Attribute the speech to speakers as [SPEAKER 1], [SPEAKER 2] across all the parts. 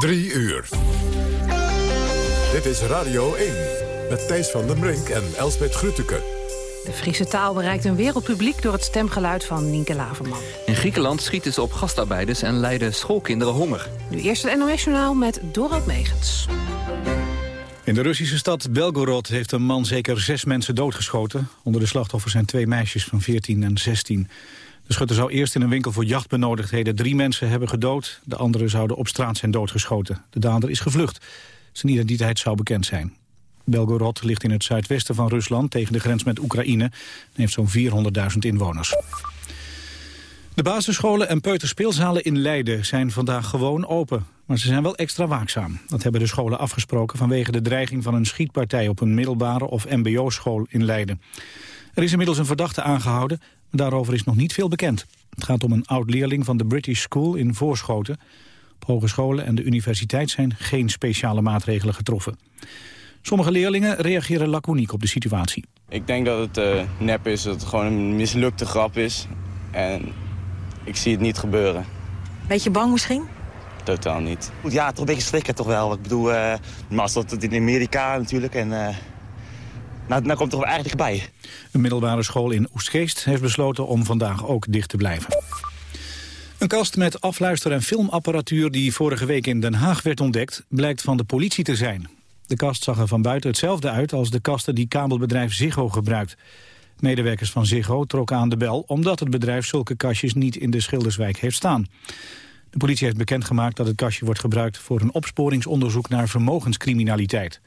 [SPEAKER 1] Drie uur. Dit is Radio 1 met Thijs van den Brink en Elsbeth Grütke.
[SPEAKER 2] De Friese taal bereikt een wereldpubliek door het stemgeluid van Nienke Laverman.
[SPEAKER 3] In Griekenland schieten ze op gastarbeiders en lijden schoolkinderen honger.
[SPEAKER 2] Nu eerst het NOS-journaal met Dorot Megens.
[SPEAKER 4] In de Russische stad Belgorod heeft een man zeker zes mensen doodgeschoten. Onder de slachtoffers zijn twee meisjes van 14 en 16. De schutter zou eerst in een winkel voor jachtbenodigdheden drie mensen hebben gedood. De anderen zouden op straat zijn doodgeschoten. De dader is gevlucht. Zijn identiteit zou bekend zijn. Belgorod ligt in het zuidwesten van Rusland tegen de grens met Oekraïne. en heeft zo'n 400.000 inwoners. De basisscholen en peuterspeelzalen in Leiden zijn vandaag gewoon open. Maar ze zijn wel extra waakzaam. Dat hebben de scholen afgesproken vanwege de dreiging van een schietpartij op een middelbare of mbo-school in Leiden. Er is inmiddels een verdachte aangehouden, maar daarover is nog niet veel bekend. Het gaat om een oud-leerling van de British School in Voorschoten. Op hogescholen en de universiteit zijn geen speciale maatregelen getroffen. Sommige leerlingen reageren laconiek op de situatie.
[SPEAKER 5] Ik denk dat het uh, nep is, dat het gewoon een mislukte grap is. En ik zie het niet gebeuren.
[SPEAKER 6] Beetje bang misschien?
[SPEAKER 5] Totaal niet.
[SPEAKER 7] Ja, toch een beetje schrikken toch wel. Ik bedoel, uh, maar dat het in Amerika natuurlijk. En uh, nou, nou komt er eigenlijk bij.
[SPEAKER 4] Een middelbare school in Oestgeest heeft besloten om vandaag ook dicht te blijven. Een kast met afluister- en filmapparatuur die vorige week in Den Haag werd ontdekt... blijkt van de politie te zijn. De kast zag er van buiten hetzelfde uit als de kasten die kabelbedrijf Ziggo gebruikt. Medewerkers van Ziggo trokken aan de bel omdat het bedrijf zulke kastjes niet in de Schilderswijk heeft staan. De politie heeft bekendgemaakt dat het kastje wordt gebruikt voor een opsporingsonderzoek naar vermogenscriminaliteit.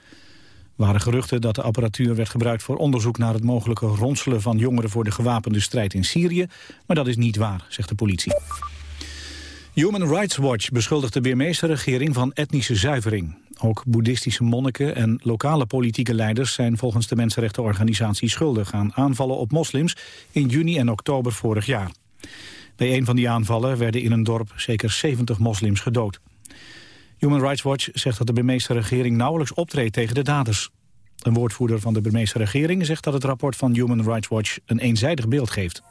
[SPEAKER 4] Waren geruchten dat de apparatuur werd gebruikt voor onderzoek naar het mogelijke ronselen van jongeren voor de gewapende strijd in Syrië, maar dat is niet waar, zegt de politie. Human Rights Watch beschuldigt de Birmeese regering van etnische zuivering. Ook boeddhistische monniken en lokale politieke leiders zijn volgens de mensenrechtenorganisatie schuldig aan aanvallen op moslims in juni en oktober vorig jaar. Bij een van die aanvallen werden in een dorp zeker 70 moslims gedood. Human Rights Watch zegt dat de Burmeese regering nauwelijks optreedt tegen de daders. Een woordvoerder van de Burmeese regering zegt dat het rapport van Human Rights Watch een eenzijdig beeld geeft.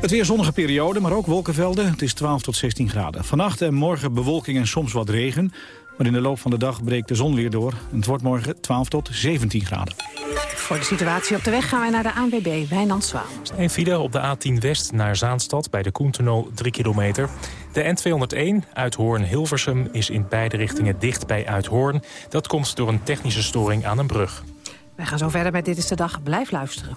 [SPEAKER 4] Het weer zonnige periode, maar ook wolkenvelden. Het is 12 tot 16 graden. Vannacht en morgen bewolking en soms wat regen. Maar in de loop van de dag breekt de zon weer door. Het wordt morgen 12 tot 17 graden.
[SPEAKER 2] Voor de situatie op de weg gaan wij naar de ANWB, Wijnand Zwaan.
[SPEAKER 8] Een file op de A10 West naar Zaanstad bij de Koentunnel 3 kilometer. De N201 uit Hoorn-Hilversum is in beide richtingen dicht bij Uithoorn. Dat komt door een technische storing aan een brug.
[SPEAKER 2] Wij gaan zo verder met Dit is de Dag. Blijf luisteren.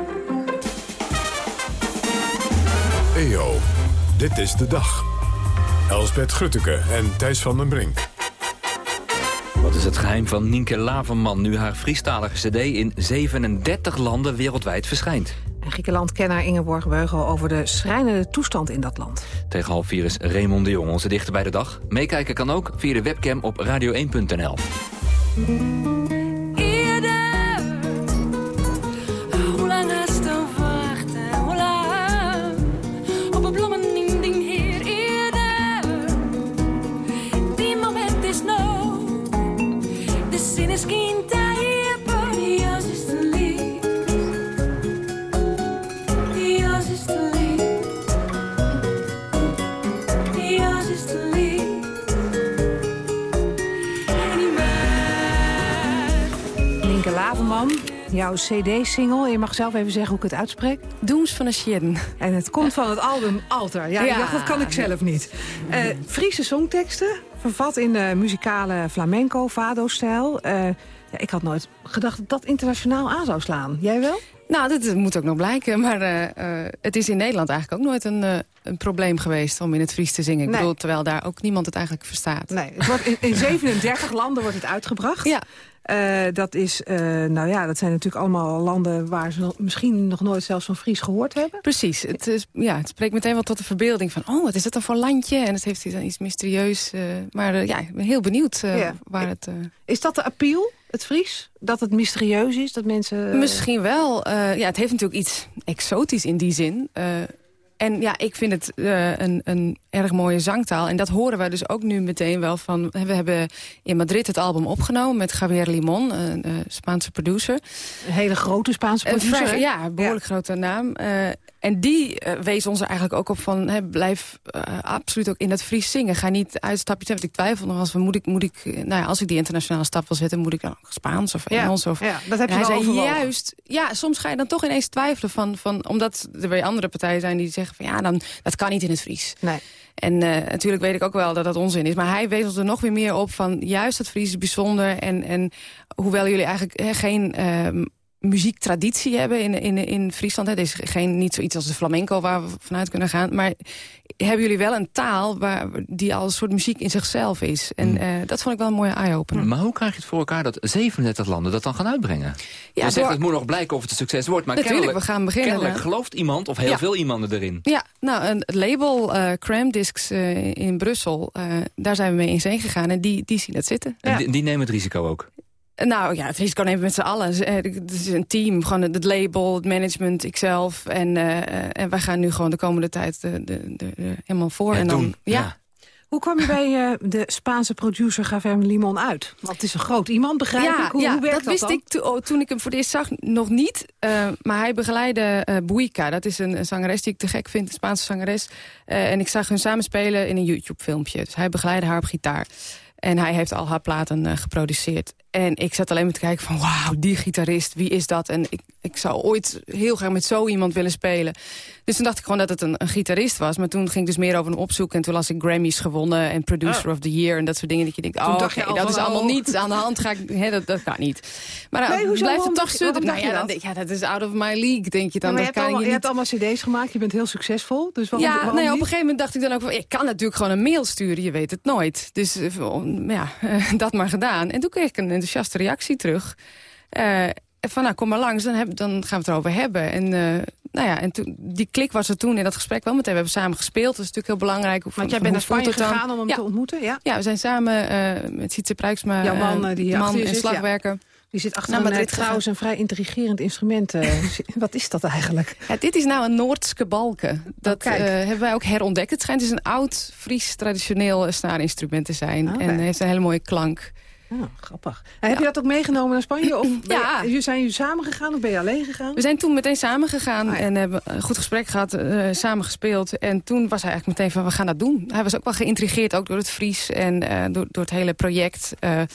[SPEAKER 1] EO, dit is de dag. Elsbeth Grutteke en Thijs van den Brink.
[SPEAKER 3] Wat is het geheim van Nienke Laverman nu haar Friestalige cd in 37 landen wereldwijd verschijnt?
[SPEAKER 2] En Griekenland-kenner Ingeborg Beugel over de schrijnende toestand in dat land.
[SPEAKER 3] Tegen half vier is Raymond de Jong, onze dichter bij de dag. Meekijken kan ook via de webcam op radio1.nl.
[SPEAKER 2] jouw cd-single. Je mag zelf even zeggen hoe ik het uitspreek.
[SPEAKER 9] Dooms van de Sjen.
[SPEAKER 2] En het komt van het album Alter. Ja, ja. Ik dacht, dat kan ik zelf niet. Uh, Friese songteksten, vervat in de muzikale flamenco, fado-stijl. Uh, ja, ik had nooit gedacht dat dat internationaal aan zou slaan. Jij wel?
[SPEAKER 6] Nou, dat, moet ook nog blijken. Maar uh, het is in Nederland eigenlijk ook nooit een, een probleem geweest om in het Fries te zingen. Ik bedoel, terwijl daar ook niemand het eigenlijk verstaat.
[SPEAKER 2] Nee, het wordt in, in 37 landen wordt het uitgebracht.
[SPEAKER 6] Ja.
[SPEAKER 2] Uh, dat, is, uh, nou ja, dat zijn natuurlijk allemaal landen waar ze misschien nog nooit zelfs van Fries gehoord hebben.
[SPEAKER 6] Precies. Het, is, ja, het spreekt meteen wel tot de verbeelding van... oh, wat is dat dan voor landje? En het heeft iets mysterieus. Uh, maar ja, ik ben heel benieuwd ja. waar het...
[SPEAKER 2] Is dat de appeal, het Fries? Dat het mysterieus is? Dat mensen...
[SPEAKER 6] Misschien wel. ja, het heeft natuurlijk iets exotisch in die zin. En ja, ik vind het uh, een, een erg mooie zangtaal. En dat horen wij dus ook nu meteen wel van... We hebben in Madrid het album opgenomen met Javier Limon, een uh, Spaanse producer.
[SPEAKER 2] Een hele grote Spaanse producer,
[SPEAKER 6] Ja, een behoorlijk ja. grote naam. Uh, en die wees ons er eigenlijk ook op van... Hè, blijf absoluut ook in dat Fries zingen. Ga niet uitstapjes Want ik twijfel nog als, moet ik, moet ik, nou ja, als ik die internationale stap wil zetten... moet ik dan Spaans of Engels? Of,
[SPEAKER 2] ja, dat heb je
[SPEAKER 6] hij
[SPEAKER 2] zei
[SPEAKER 6] juist, ja, soms ga je dan toch ineens twijfelen. Van, van, omdat er weer andere partijen zijn die zeggen van... ja, dan, dat kan niet in het Fries.
[SPEAKER 2] Nee.
[SPEAKER 6] En uh, natuurlijk weet ik ook wel dat dat onzin is. Maar hij wees ons er nog weer meer op van... juist het Fries is bijzonder. En, en hoewel jullie eigenlijk he, geen... Uh, muziektraditie hebben in, in, in Friesland. Het is geen, niet zoiets als de flamenco waar we vanuit kunnen gaan. Maar hebben jullie wel een taal waar, die al een soort muziek in zichzelf is. En uh, dat vond ik wel een mooie eye-opener.
[SPEAKER 3] Maar hoe krijg je het voor elkaar dat 37 landen dat dan gaan uitbrengen? Ja, je zegt, het moet nog blijken of het een succes wordt. Maar
[SPEAKER 6] Natuurlijk,
[SPEAKER 3] kennelijk,
[SPEAKER 6] we gaan beginnen.
[SPEAKER 3] Kennelijk gelooft iemand of heel ja. veel iemanden erin.
[SPEAKER 6] Ja, nou, een label, uh, Cram Discs uh, in Brussel, daar zijn we mee in zee gegaan. En die, die zien het zitten.
[SPEAKER 3] En die, die nemen het risico ook?
[SPEAKER 6] Nou ja, het risico nemen met z'n allen. Het is een team, gewoon het label, het management, ikzelf. En, uh, en wij gaan nu gewoon de komende tijd de, de, de, de helemaal voor.
[SPEAKER 3] Ja,
[SPEAKER 6] en dan,
[SPEAKER 3] doen.
[SPEAKER 6] Ja.
[SPEAKER 3] ja.
[SPEAKER 2] Hoe kwam je bij uh, de Spaanse producer Javier Limon uit? Want het is een groot iemand, begrijp
[SPEAKER 6] ja,
[SPEAKER 2] ik. Hoe,
[SPEAKER 6] ja,
[SPEAKER 2] hoe werkt
[SPEAKER 6] dat wist
[SPEAKER 2] dan?
[SPEAKER 6] ik to oh, toen ik hem voor het eerst zag nog niet. Uh, maar hij begeleidde uh, Buica. Dat is een, een, zangeres die ik te gek vind, een Spaanse zangeres. en ik zag hun samen spelen in een YouTube-filmpje. Dus hij begeleidde haar op gitaar. En hij heeft al haar platen geproduceerd. En ik zat alleen maar te kijken van, wauw, die gitarist, wie is dat? En ik, ik zou ooit heel graag met zo iemand willen spelen. Dus toen dacht ik gewoon dat het een, een gitarist was. Maar toen ging ik dus meer over hem opzoeken. En toen las ik Grammys gewonnen en Producer
[SPEAKER 2] Oh.
[SPEAKER 6] of the Year. En dat soort dingen dat je denkt, oh,
[SPEAKER 2] je
[SPEAKER 6] dat is allemaal
[SPEAKER 2] oh.
[SPEAKER 6] niet aan de hand. Ga ik, hè, dat, dat kan niet. Maar nou,
[SPEAKER 2] Nee, hoezo?
[SPEAKER 6] blijft het toch zitten. Nou ja,
[SPEAKER 2] dat?
[SPEAKER 6] ja, dat is out of my league, denk je dan.
[SPEAKER 2] Ja, maar je,
[SPEAKER 6] dat
[SPEAKER 2] hebt
[SPEAKER 6] kan
[SPEAKER 2] allemaal,
[SPEAKER 6] je
[SPEAKER 2] je
[SPEAKER 6] niet.
[SPEAKER 2] hebt allemaal cd's gemaakt, je bent heel succesvol. Dus waarom,
[SPEAKER 6] ja,
[SPEAKER 2] waarom
[SPEAKER 6] nee, op een gegeven moment dacht ik dan ook... van, ik kan natuurlijk gewoon een mail sturen, je weet het nooit. Dus eh, ja, dat maar gedaan. En toen kreeg ik een enthousiaste reactie terug. Eh, van nou, kom maar langs, dan, heb, dan gaan we het erover hebben. En, eh, nou ja, en toen, die klik was er toen in dat gesprek wel meteen. We hebben samen gespeeld, dat is natuurlijk heel belangrijk.
[SPEAKER 2] Want jij bent naar Spanje
[SPEAKER 6] dan?
[SPEAKER 2] gegaan om hem
[SPEAKER 6] Ja.
[SPEAKER 2] te ontmoeten, ja?
[SPEAKER 6] Ja, we zijn samen eh, met Sietse Pruiksma,
[SPEAKER 2] Jouw man, die
[SPEAKER 6] man en slagwerker.
[SPEAKER 2] Die zit achter een,
[SPEAKER 6] Madrid
[SPEAKER 2] eh, trouwens een vrij intrigerend instrument. Wat is dat eigenlijk?
[SPEAKER 6] Ja, dit is nou een Noordse balken. Dat eh, hebben wij ook herontdekt. Het schijnt dus een oud Fries traditioneel snaarinstrument te zijn.
[SPEAKER 2] Oké.
[SPEAKER 6] En heeft een hele mooie klank.
[SPEAKER 2] Oh, grappig. En Heb je dat ook meegenomen naar Spanje? Of
[SPEAKER 6] Ja.
[SPEAKER 2] je, zijn jullie samen gegaan of ben je alleen gegaan?
[SPEAKER 6] We zijn toen meteen samen gegaan
[SPEAKER 2] Ah, ja.
[SPEAKER 6] en hebben een goed gesprek gehad, eh, samen gespeeld. En toen was hij eigenlijk meteen van, we gaan dat doen. Hij was ook wel geïntrigeerd, ook door het Fries en eh, door, door het hele project. eh. en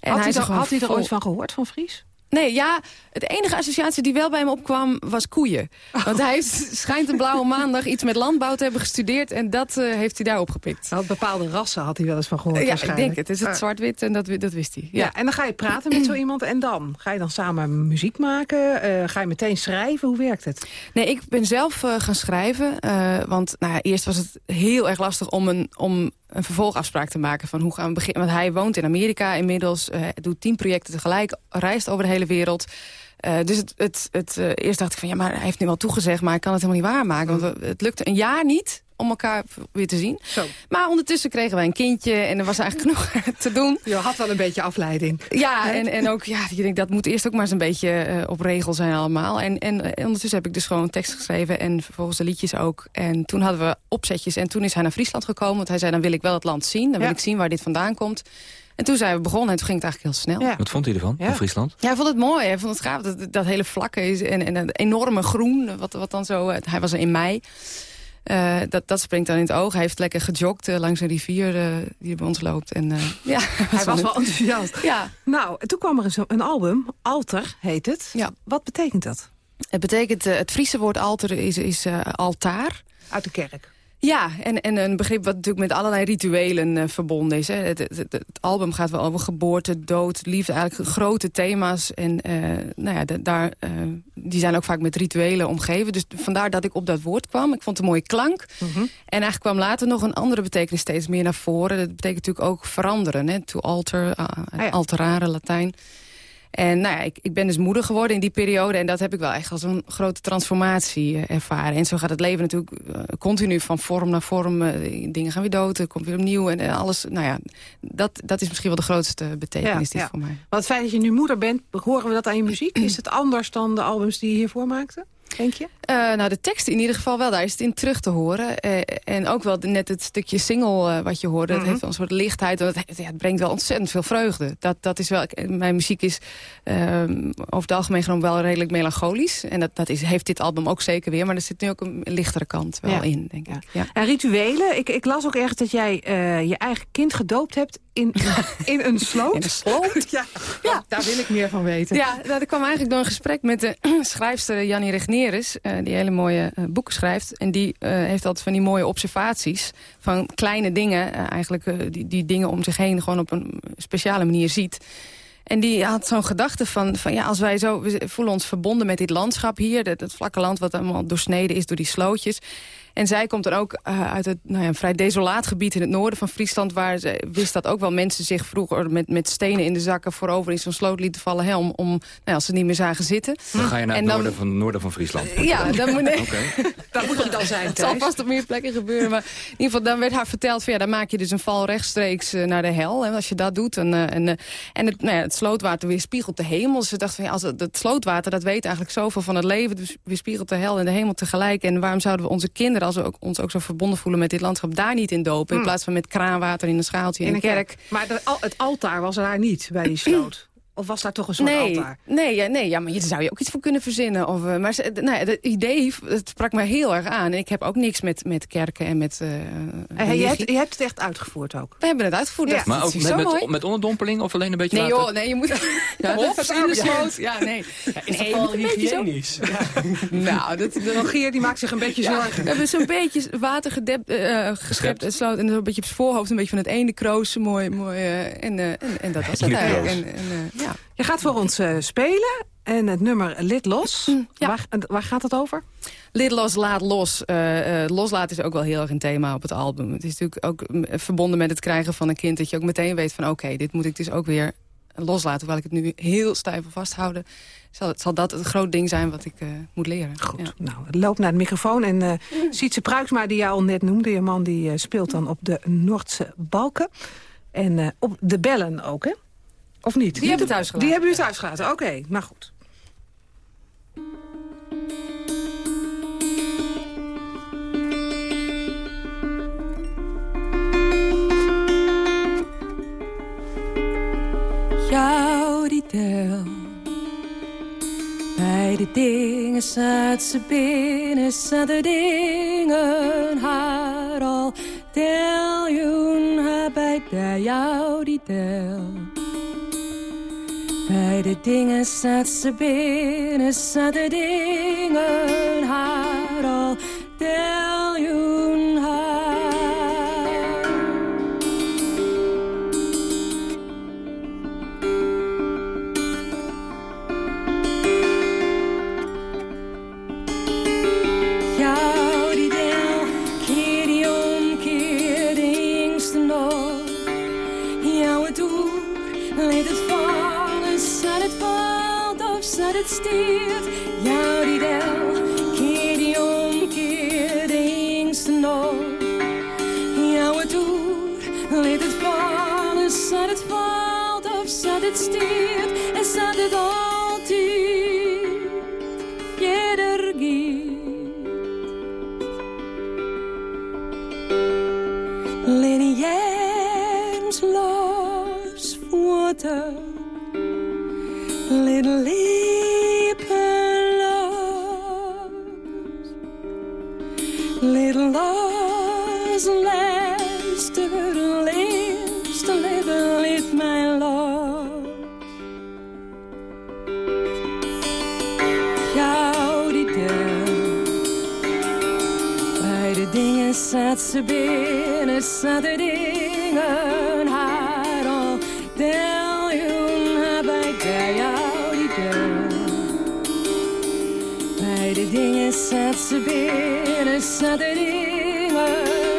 [SPEAKER 2] had, hij er, had hij er ooit van gehoord, van Fries?
[SPEAKER 6] Nee, ja, het enige associatie die wel bij hem opkwam was koeien. Want hij heeft- schijnt een blauwe maandag iets met landbouw te hebben gestudeerd... en dat eh, heeft hij daar opgepikt.
[SPEAKER 2] Bepaalde rassen had hij wel eens van gehoord
[SPEAKER 6] ja, ik denk het. Het is het
[SPEAKER 2] Ah.
[SPEAKER 6] zwart-wit en dat, dat wist hij.
[SPEAKER 2] Ja.
[SPEAKER 6] Ja.
[SPEAKER 2] en dan ga je praten met zo iemand en dan? Ga je dan samen muziek maken? Eh, ga je meteen schrijven? Hoe werkt het?
[SPEAKER 6] Nee, ik ben zelf eh, gaan schrijven. want nou ja, eerst was het heel erg lastig om een, om een vervolgafspraak te maken. Van hoe gaan we beginnen? Want hij woont in Amerika inmiddels. eh, doet tien projecten tegelijk. Reist over de hele wereld. Eh, dus het, het, het, eh, eerst dacht ik van ja, maar hij heeft nu wel toegezegd... maar ik kan het helemaal niet waarmaken. Want we- het lukte een jaar niet om elkaar weer te zien.
[SPEAKER 2] Zo.
[SPEAKER 6] Maar ondertussen kregen wij een kindje en er was eigenlijk genoeg te doen.
[SPEAKER 2] Je had wel een beetje afleiding.
[SPEAKER 6] Ja, en, en ook, ja, je denkt, dat moet eerst ook maar eens een beetje eh, op regel zijn allemaal. En, en eh, ondertussen heb ik dus gewoon tekst geschreven en vervolgens de liedjes ook. En toen hadden we opzetjes en toen is hij naar Friesland gekomen. Want hij zei, dan wil ik wel het land zien. Dan wil
[SPEAKER 2] Ja.
[SPEAKER 6] ik zien waar dit vandaan komt. En toen zijn we begonnen en toen ging het eigenlijk heel snel.
[SPEAKER 2] Ja.
[SPEAKER 3] Wat vond hij ervan,
[SPEAKER 2] Ja.
[SPEAKER 3] van Friesland?
[SPEAKER 6] Ja, hij vond het mooi. Hij vond het gaaf. Dat, dat hele vlakke is en, en dat enorme groen. Wat, wat dan zo. eh, Hij was er in mei. Eh, dat, dat springt dan in het oog. Hij heeft lekker gejogd eh, langs een rivier eh, die bij ons loopt. En, ja,
[SPEAKER 2] Hij was wel enthousiast.
[SPEAKER 6] Ja,
[SPEAKER 2] Nou, en toen kwam er een, een album, Alter heet het.
[SPEAKER 6] Ja.
[SPEAKER 2] Wat betekent dat?
[SPEAKER 6] het betekent, het Friese woord alter is, is altaar.
[SPEAKER 2] Uit de kerk.
[SPEAKER 6] Ja, en, en een begrip wat natuurlijk met allerlei rituelen uh, verbonden is. Hè. Het, het, het, album gaat wel over geboorte, dood, liefde, eigenlijk grote thema's. En uh, nou ja, de, daar, uh, die zijn ook vaak met rituelen omgeven. Dus vandaar dat ik op dat woord kwam. Ik vond het een mooie klank. Mm -hmm. En eigenlijk kwam later nog een andere betekenis steeds meer naar voren. Dat betekent natuurlijk ook veranderen. Hè. To alter, ah, ja. alterare, Latijn. En nou ja, ik, ik ben dus moeder geworden in die periode. En dat heb ik wel echt als een grote transformatie uh, ervaren. En zo gaat het leven natuurlijk uh, continu van vorm naar vorm. Uh, dingen gaan weer dood, er komt weer opnieuw. En alles, nou ja, dat, dat is misschien wel de grootste betekenis
[SPEAKER 2] ja, ja.
[SPEAKER 6] voor mij.
[SPEAKER 2] Maar het feit dat je nu moeder bent, horen we dat aan je muziek? is het anders dan de albums die je hiervoor maakte? Denk je?
[SPEAKER 6] Uh, nou, de teksten in ieder geval wel. Daar is het in terug te horen. Uh, en ook wel net het stukje single uh, wat je hoorde. Mm -hmm. Het heeft wel een soort lichtheid. En het, ja, het, brengt wel ontzettend veel vreugde. Dat, dat is wel, mijn muziek is ehm, over het algemeen genomen wel redelijk melancholisch. En dat, dat is, heeft dit album ook zeker weer. Maar er zit nu ook een lichtere kant wel
[SPEAKER 2] ja.
[SPEAKER 6] in, denk ik. Ja.
[SPEAKER 2] En rituelen. Ik, ik las ook ergens dat jij je eigen kind gedoopt hebt in, in een sloot.
[SPEAKER 6] In een sloot?
[SPEAKER 2] ja. ja. Daar wil ik meer van weten.
[SPEAKER 6] Ja, dat kwam eigenlijk door een gesprek met de schrijfster Jannie Regneris. Uh, die hele mooie uh, boeken schrijft. En die uh, heeft altijd van die mooie observaties. Van kleine dingen. eigenlijk die, die dingen om zich heen gewoon op een speciale manier ziet. En die had zo'n gedachte van, van ja, als wij zo... We voelen ons verbonden met dit landschap hier. Dat, dat vlakke land wat allemaal doorsneden is door die slootjes. En zij komt dan ook uh, uit het, nou ja, een vrij desolaat gebied in het noorden van Friesland... waar ze wist dat ook wel mensen zich vroeger met, met stenen in de zakken... voorover in zo'n sloot lieten vallen hè, om, om nou ja, als ze niet meer zagen zitten.
[SPEAKER 3] Dan ga je naar het dan, noorden, van, noorden van Friesland.
[SPEAKER 6] Ja, dan moet, nee.
[SPEAKER 2] okay. daar moet je dan zijn,
[SPEAKER 6] Het zal vast op meer plekken gebeuren. Maar in ieder geval, dan werd haar verteld... Van, ja, dan maak je dus een val rechtstreeks uh, naar de hel. En als je dat doet. En, uh, en, en het, nou ja, het slootwater weerspiegelt de hemel. Ze dacht van, ja, als het, het slootwater, dat weet eigenlijk zoveel van het leven. Dus weerspiegelt de hel en de hemel tegelijk. En waarom zouden we onze kinderen, als we ook, ons ook zo verbonden voelen met dit landschap, daar niet in dopen. In plaats van met kraanwater in een schaaltje in,
[SPEAKER 2] in
[SPEAKER 6] een kerk. kerk.
[SPEAKER 2] Maar de, het altaar was er daar niet bij die sloot. Of was daar toch een soort
[SPEAKER 6] nee,
[SPEAKER 2] altaar?
[SPEAKER 6] Nee, ja, nee ja, maar daar zou je ook iets voor kunnen verzinnen. Of, uh, maar nou het idee het sprak mij heel erg aan. Ik heb ook niks met, met kerken en met... Uh,
[SPEAKER 2] en je, hebt, je hebt het echt uitgevoerd ook?
[SPEAKER 6] We hebben het uitgevoerd.
[SPEAKER 3] Ja. Maar ook met, met, met, onderdompeling of alleen een beetje
[SPEAKER 6] nee,
[SPEAKER 3] water?
[SPEAKER 6] Joh, nee, je moet... ja,
[SPEAKER 2] dat
[SPEAKER 6] in de sloot. Ja, nee.
[SPEAKER 9] Ja, is nee, wel hygiënisch?
[SPEAKER 6] nou, dat,
[SPEAKER 2] de Rogier die maakt zich een beetje zorgen.
[SPEAKER 6] We hebben zo'n beetje water gedept, uh, geschept en sloot. En een beetje op het voorhoofd, een beetje van het ene kroos. Mooi, mooi. en, en, en dat was het eigenlijk. En, en, ja.
[SPEAKER 2] Je gaat voor ons uh, spelen. En het nummer Lid Los. Mm, ja. waar, waar, gaat het over?
[SPEAKER 6] Lid Los, Laat Los. Uh, loslaten is ook wel heel erg een thema op het album. Het is natuurlijk ook verbonden met het krijgen van een kind... dat je ook meteen weet van oké, okay, dit moet ik dus ook weer loslaten. Terwijl ik het nu heel stijf wil vasthouden. Zal, zal dat het groot ding zijn wat ik moet leren.
[SPEAKER 2] Goed, ja. nou, loop naar de microfoon. En uh, Sietse Pruiksma, die jou al net noemde... je man die speelt dan op de Noordse Balken. En op de bellen ook, hè? Of niet?
[SPEAKER 6] Die, die hebben thuis gelaten.
[SPEAKER 2] Die hebben u thuis gelaten, oké. Okay, nou goed.
[SPEAKER 10] Jou die tel Bij de dingen zat ze binnen Zaten dingen haar al Teljoen haar bij de jou die tel de dingen zat ze binnen, zat de dingen de dingen haar al. Del je bij jou die. Bij de dingen zet de dingen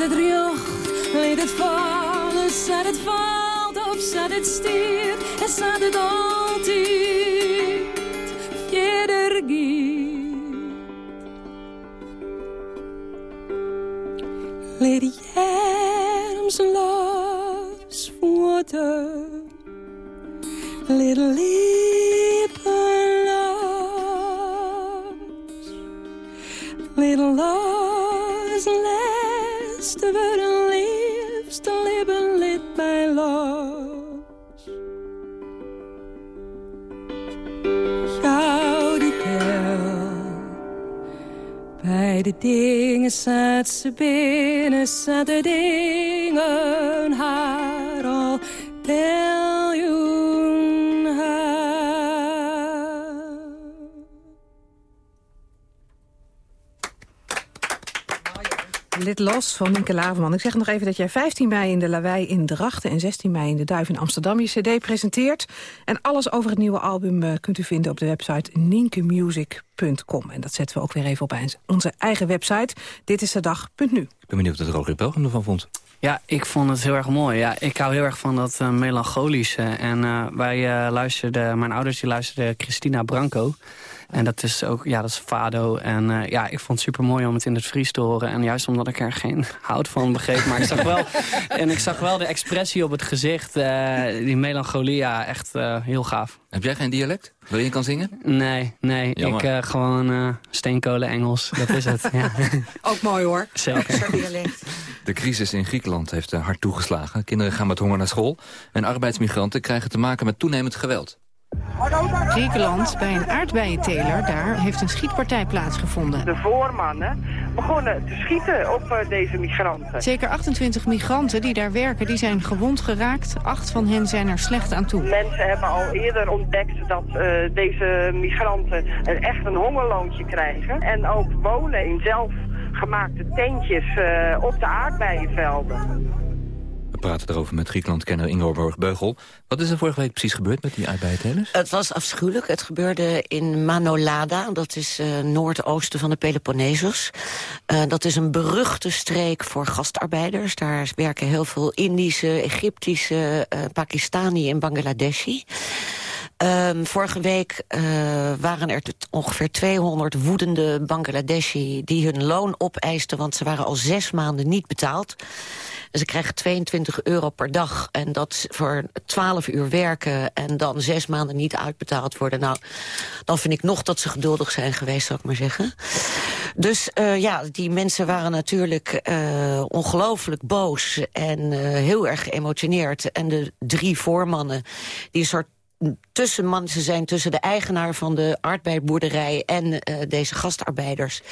[SPEAKER 10] het riocht, leed het vallen, zet het valt of zet het stuurt. En zet het altijd dingen zet ze binnen, zet de dingen haar
[SPEAKER 2] Los van Nienke Laverman. Ik zeg nog even dat jij 15 mei in de Lawei in Drachten... en 16 mei in de Duif in Amsterdam je cd presenteert. En alles over het nieuwe album eh, kunt u vinden op de website ninkemusic.com. En dat zetten we ook weer even op onze eigen website. Dit is de dag.nu.
[SPEAKER 3] Ik ben benieuwd wat Roger Pelgrim ervan vond.
[SPEAKER 11] Ja, ik vond het heel erg mooi. Ja, ik hou heel erg van dat eh, melancholische. En eh, wij eh, luisterden, mijn ouders die luisterden Christina Branco. En dat is ook, ja, dat is Fado. En eh, ja, ik vond het super mooi om het in het Fries te horen. En juist omdat ik er geen hout van begreep. Maar ik zag wel, en ik zag wel de expressie op het gezicht. eh, die melancholie, ja, echt eh, heel gaaf.
[SPEAKER 3] Heb jij geen dialect? Wil je kan zingen?
[SPEAKER 11] Nee, nee.
[SPEAKER 3] Jammer.
[SPEAKER 11] Ik eh, gewoon eh, steenkolen Engels. Dat is het. ja.
[SPEAKER 2] Ook mooi hoor.
[SPEAKER 11] Zeker.
[SPEAKER 3] De crisis in Griekenland heeft hard toegeslagen. Kinderen gaan met honger naar school. En arbeidsmigranten krijgen te maken met toenemend geweld.
[SPEAKER 12] Griekenland, bij een aardbeienteler, daar heeft een schietpartij plaatsgevonden.
[SPEAKER 13] De voormannen begonnen te schieten op eh, deze migranten.
[SPEAKER 12] Zeker 28 migranten die daar werken, die zijn gewond geraakt. Acht van hen zijn er slecht aan toe.
[SPEAKER 13] Mensen hebben al eerder ontdekt dat eh, deze migranten echt een hongerloontje krijgen. En ook wonen in zelfgemaakte tentjes eh, op de aardbeienvelden.
[SPEAKER 3] We praten erover met Griekenland-kenner Ingeborg Beugel. Wat is er vorige week precies gebeurd met die aardbeientelers?
[SPEAKER 14] Het was afschuwelijk. Het gebeurde in Manolada. Dat is eh, noordoosten van de Peloponnesos. Eh, dat is een beruchte streek voor gastarbeiders. Daar werken heel veel Indische, Egyptische, eh Pakistani en Bangladeshi. Ehm, vorige week waren er ongeveer 200 woedende Bangladeshi... die hun loon opeisten, want ze waren al zes maanden niet betaald. En ze krijgen 22 euro per dag. En dat voor 12 uur werken en dan zes maanden niet uitbetaald worden. Nou, dan vind ik nog dat ze geduldig zijn geweest, zou ik maar zeggen. Dus eh, ja, die mensen waren natuurlijk eh ongelooflijk boos en eh, heel erg geëmotioneerd. En de drie voormannen, die een soort tussenman ze zijn tussen de eigenaar van de aardbeienboerderij en deze gastarbeiders.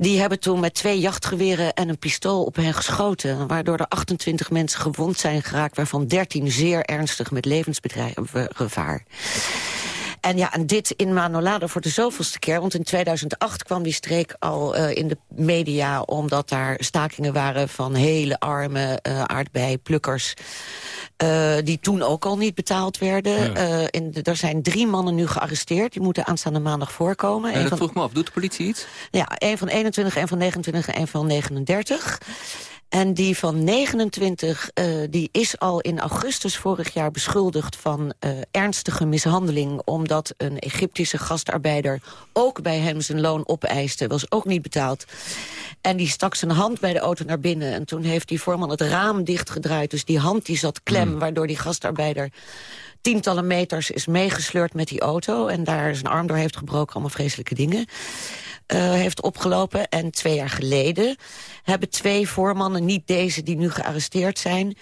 [SPEAKER 14] Die hebben toen met twee jachtgeweren en een pistool op hen geschoten... waardoor er 28 mensen gewond zijn geraakt... waarvan 13 zeer ernstig met levensgevaar. En ja, en dit in Manolada voor de zoveelste keer. Want in 2008 kwam die streek al uh, in de media... omdat daar stakingen waren van hele arme uh, aardbeiplukkers... Uh, die toen ook al niet betaald werden. Ja. in de, er zijn drie mannen nu gearresteerd. Die moeten aanstaande maandag voorkomen.
[SPEAKER 3] Ja, dat van, vroeg me af. Doet de politie iets?
[SPEAKER 14] Ja, een van 21, een van 29 en een van 39. En die van 29 uh, die is al in augustus vorig jaar beschuldigd van uh, ernstige mishandeling... omdat een Egyptische gastarbeider ook bij hem zijn loon opeiste. Was ook niet betaald. En die stak zijn hand bij de auto naar binnen. En toen heeft die voorman het raam dichtgedraaid. Dus die hand die zat klem, mm. waardoor die gastarbeider tientallen meters is meegesleurd met die auto. En daar zijn arm door heeft gebroken, allemaal vreselijke dingen. Eh, heeft opgelopen. En twee jaar geleden hebben twee voormannen, niet deze die nu gearresteerd zijn...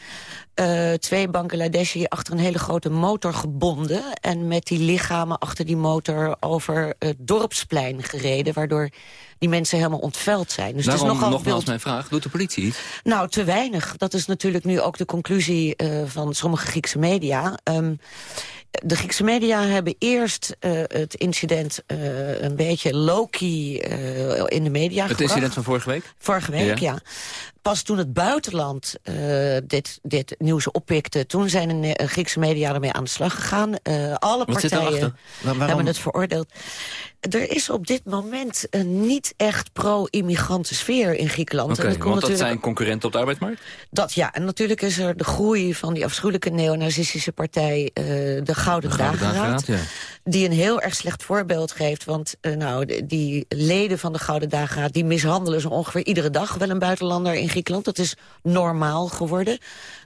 [SPEAKER 14] Uh, twee Bangladeshi achter een hele grote motor gebonden... en met die lichamen achter die motor over het dorpsplein gereden... waardoor die mensen helemaal ontveld zijn. Dus
[SPEAKER 3] Daarom
[SPEAKER 14] het is nogal
[SPEAKER 3] nogmaals
[SPEAKER 14] wild.
[SPEAKER 3] mijn vraag, doet de politie iets?
[SPEAKER 14] Nou, te weinig. Dat is natuurlijk nu ook de conclusie uh, van sommige Griekse media. Um, de Griekse media hebben eerst uh, het incident uh, een beetje low-key uh, in de media
[SPEAKER 3] Het
[SPEAKER 14] gebracht.
[SPEAKER 3] incident van vorige week?
[SPEAKER 14] Vorige week, ja. ja. Pas toen het buitenland dit, dit nieuws oppikte... toen zijn de Griekse media ermee aan de slag gegaan. alle
[SPEAKER 3] Wat
[SPEAKER 14] partijen hebben het veroordeeld. Er is op dit moment een niet echt pro-immigranten sfeer in Griekenland.
[SPEAKER 3] Oké, okay, want dat zijn concurrenten op de arbeidsmarkt?
[SPEAKER 14] Dat ja, en natuurlijk is er de groei van die afschuwelijke neonazistische partij... Uh, de Gouden,
[SPEAKER 3] de Gouden
[SPEAKER 14] Dageraad,
[SPEAKER 3] ja.
[SPEAKER 14] Die een heel erg slecht voorbeeld geeft. Want uh, nou, die leden van de Gouden Dageraad... die mishandelen zo ongeveer iedere dag wel een buitenlander in Griekenland. Dat is normaal geworden.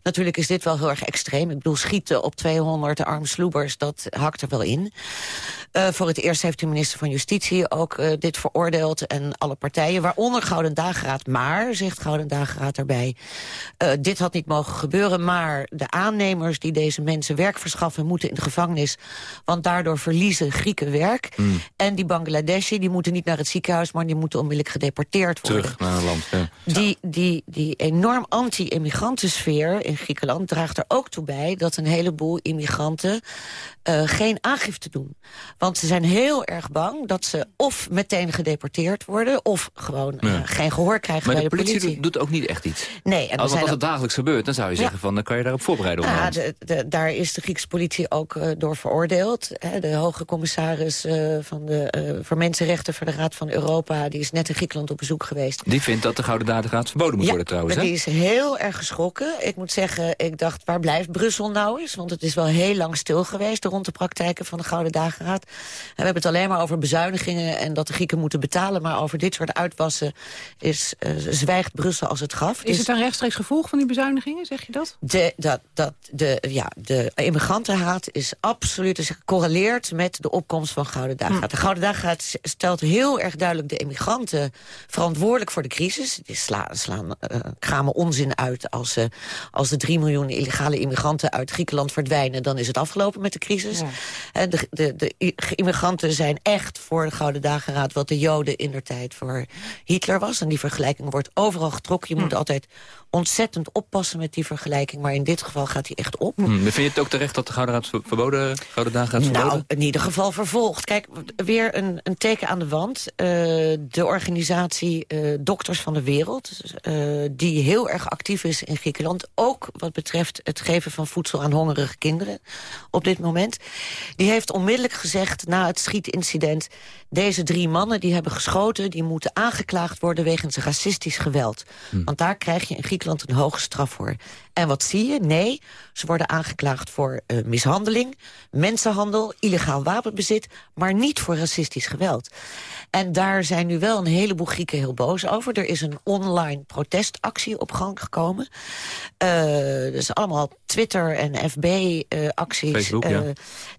[SPEAKER 14] Natuurlijk is dit wel heel erg extreem. Ik bedoel, schieten op 200 armsloebers, dat hakt er wel in. Uh, voor het eerst heeft de minister van Justitie ook uh, dit veroordeeld... en alle partijen, waaronder Gouden Dageraad. Maar, zegt Gouden Dageraad daarbij... Dit had niet mogen gebeuren, maar de aannemers... die deze mensen werk verschaffen, moeten in de gevangenis... want daardoor verliezen Grieken werk.
[SPEAKER 3] Mm.
[SPEAKER 14] En die Bangladeshi, die moeten niet naar het ziekenhuis... maar die moeten onmiddellijk gedeporteerd worden.
[SPEAKER 3] Terug naar een land, ja.
[SPEAKER 14] Die, die, die enorm anti-immigrantensfeer in Griekenland... draagt er ook toe bij dat een heleboel immigranten... Uh, geen aangifte doen. Want ze zijn heel erg bang dat ze of meteen gedeporteerd worden... of gewoon ja. uh, geen gehoor krijgen
[SPEAKER 3] maar
[SPEAKER 14] bij
[SPEAKER 3] de
[SPEAKER 14] de
[SPEAKER 3] politie.
[SPEAKER 14] politie.
[SPEAKER 3] doet ook niet echt iets.
[SPEAKER 14] Nee, en
[SPEAKER 3] als, het dagelijks gebeurt, dan zou je zeggen...
[SPEAKER 14] Ja.
[SPEAKER 3] van dan kan je daarop voorbereiden.
[SPEAKER 14] Ja,
[SPEAKER 3] onderhand.
[SPEAKER 14] de, de, daar is de Griekse politie ook uh, door veroordeeld. Hè, de hoge commissaris van de, voor Mensenrechten voor de Raad van Europa... die is net in Griekenland op bezoek geweest.
[SPEAKER 3] Die vindt dat de Gouden Dageraad verboden moet
[SPEAKER 14] ja,
[SPEAKER 3] worden trouwens. hè?
[SPEAKER 14] die is heel erg geschrokken. Ik moet zeggen, ik dacht, waar blijft Brussel nou eens? Want het is wel heel lang stil geweest rond de praktijken van de Gouden Dageraad. En we hebben het alleen maar over bezuinigingen en dat de Grieken moeten betalen. Maar over dit soort uitwassen is, uh, zwijgt Brussel als het graf.
[SPEAKER 2] Is het een rechtstreeks gevolg van die bezuinigingen, zeg je dat?
[SPEAKER 14] De, dat, dat, de, ja, de immigrantenhaat is absoluut is correleert met de opkomst van Gouden Dageraad. Hm. De Gouden Dageraad stelt heel erg duidelijk de immigranten verantwoordelijk voor de crisis. Die slaan, slaan uh, kramen onzin uit als, uh, als de 3 miljoen illegale immigranten uit Griekenland verdwijnen. Dan is het afgelopen met de crisis. Ja. De, de, de immigranten zijn echt voor de Gouden Dageraad... wat de Joden in der tijd voor Hitler was. En die vergelijking wordt overal getrokken. Je moet altijd ontzettend oppassen met die vergelijking. Maar in dit geval gaat hij echt op.
[SPEAKER 3] Hm, vind je het ook terecht dat de Gouden, Raad verboden, Gouden Dageraad verboden?
[SPEAKER 14] Nou, in ieder geval vervolgd. Kijk, weer een, een teken aan de wand. Uh, de organisatie uh, Dokters van de Wereld... Uh, die heel erg actief is in Griekenland... ook wat betreft het geven van voedsel aan hongerige kinderen op dit moment... die heeft onmiddellijk gezegd na het schietincident... deze drie mannen die hebben geschoten... die moeten aangeklaagd worden wegens racistisch geweld. Hm. Want daar krijg je in Griekenland een hoge straf voor. En wat zie je? Nee, ze worden aangeklaagd voor uh, mishandeling, mensenhandel, illegaal wapenbezit... maar niet voor racistisch geweld. En daar zijn nu wel een heleboel Grieken heel boos over. Er is een online protestactie op gang gekomen. Uh, dus allemaal Twitter- en FB-acties uh,
[SPEAKER 3] ja.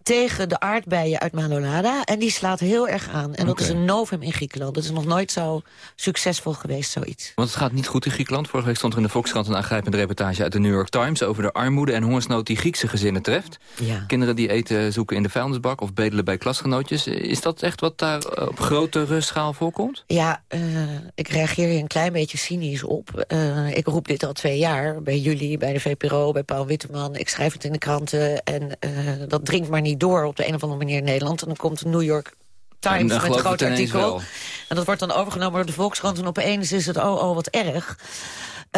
[SPEAKER 14] tegen de aardbeien uit Manolada. En die slaat heel erg aan. En dat is een novum in Griekenland. Dat is nog nooit zo succesvol geweest, zoiets.
[SPEAKER 3] Want het gaat niet goed in Griekenland. Vorige week stond er in de Volkskrant een aangrijpende reportage uit de New York Times... over de armoede en hongersnood die Griekse gezinnen treft.
[SPEAKER 14] Ja.
[SPEAKER 3] Kinderen die eten zoeken in de vuilnisbak of bedelen bij klasgenootjes. Is dat echt wat daar eh, op grotere schaal voorkomt?
[SPEAKER 14] Ja, uh, ik reageer hier een klein beetje cynisch op. Uh, ik roep dit al twee jaar bij jullie, bij de VPRO, bij Paul Witteman. Ik schrijf het in de kranten en uh, dat dringt maar niet door op de een of andere manier in Nederland. En dan komt de New York Times met een groot artikel.
[SPEAKER 3] Wel.
[SPEAKER 14] En dat wordt dan overgenomen door de Volkskrant. En opeens is het, oh, oh, wat erg.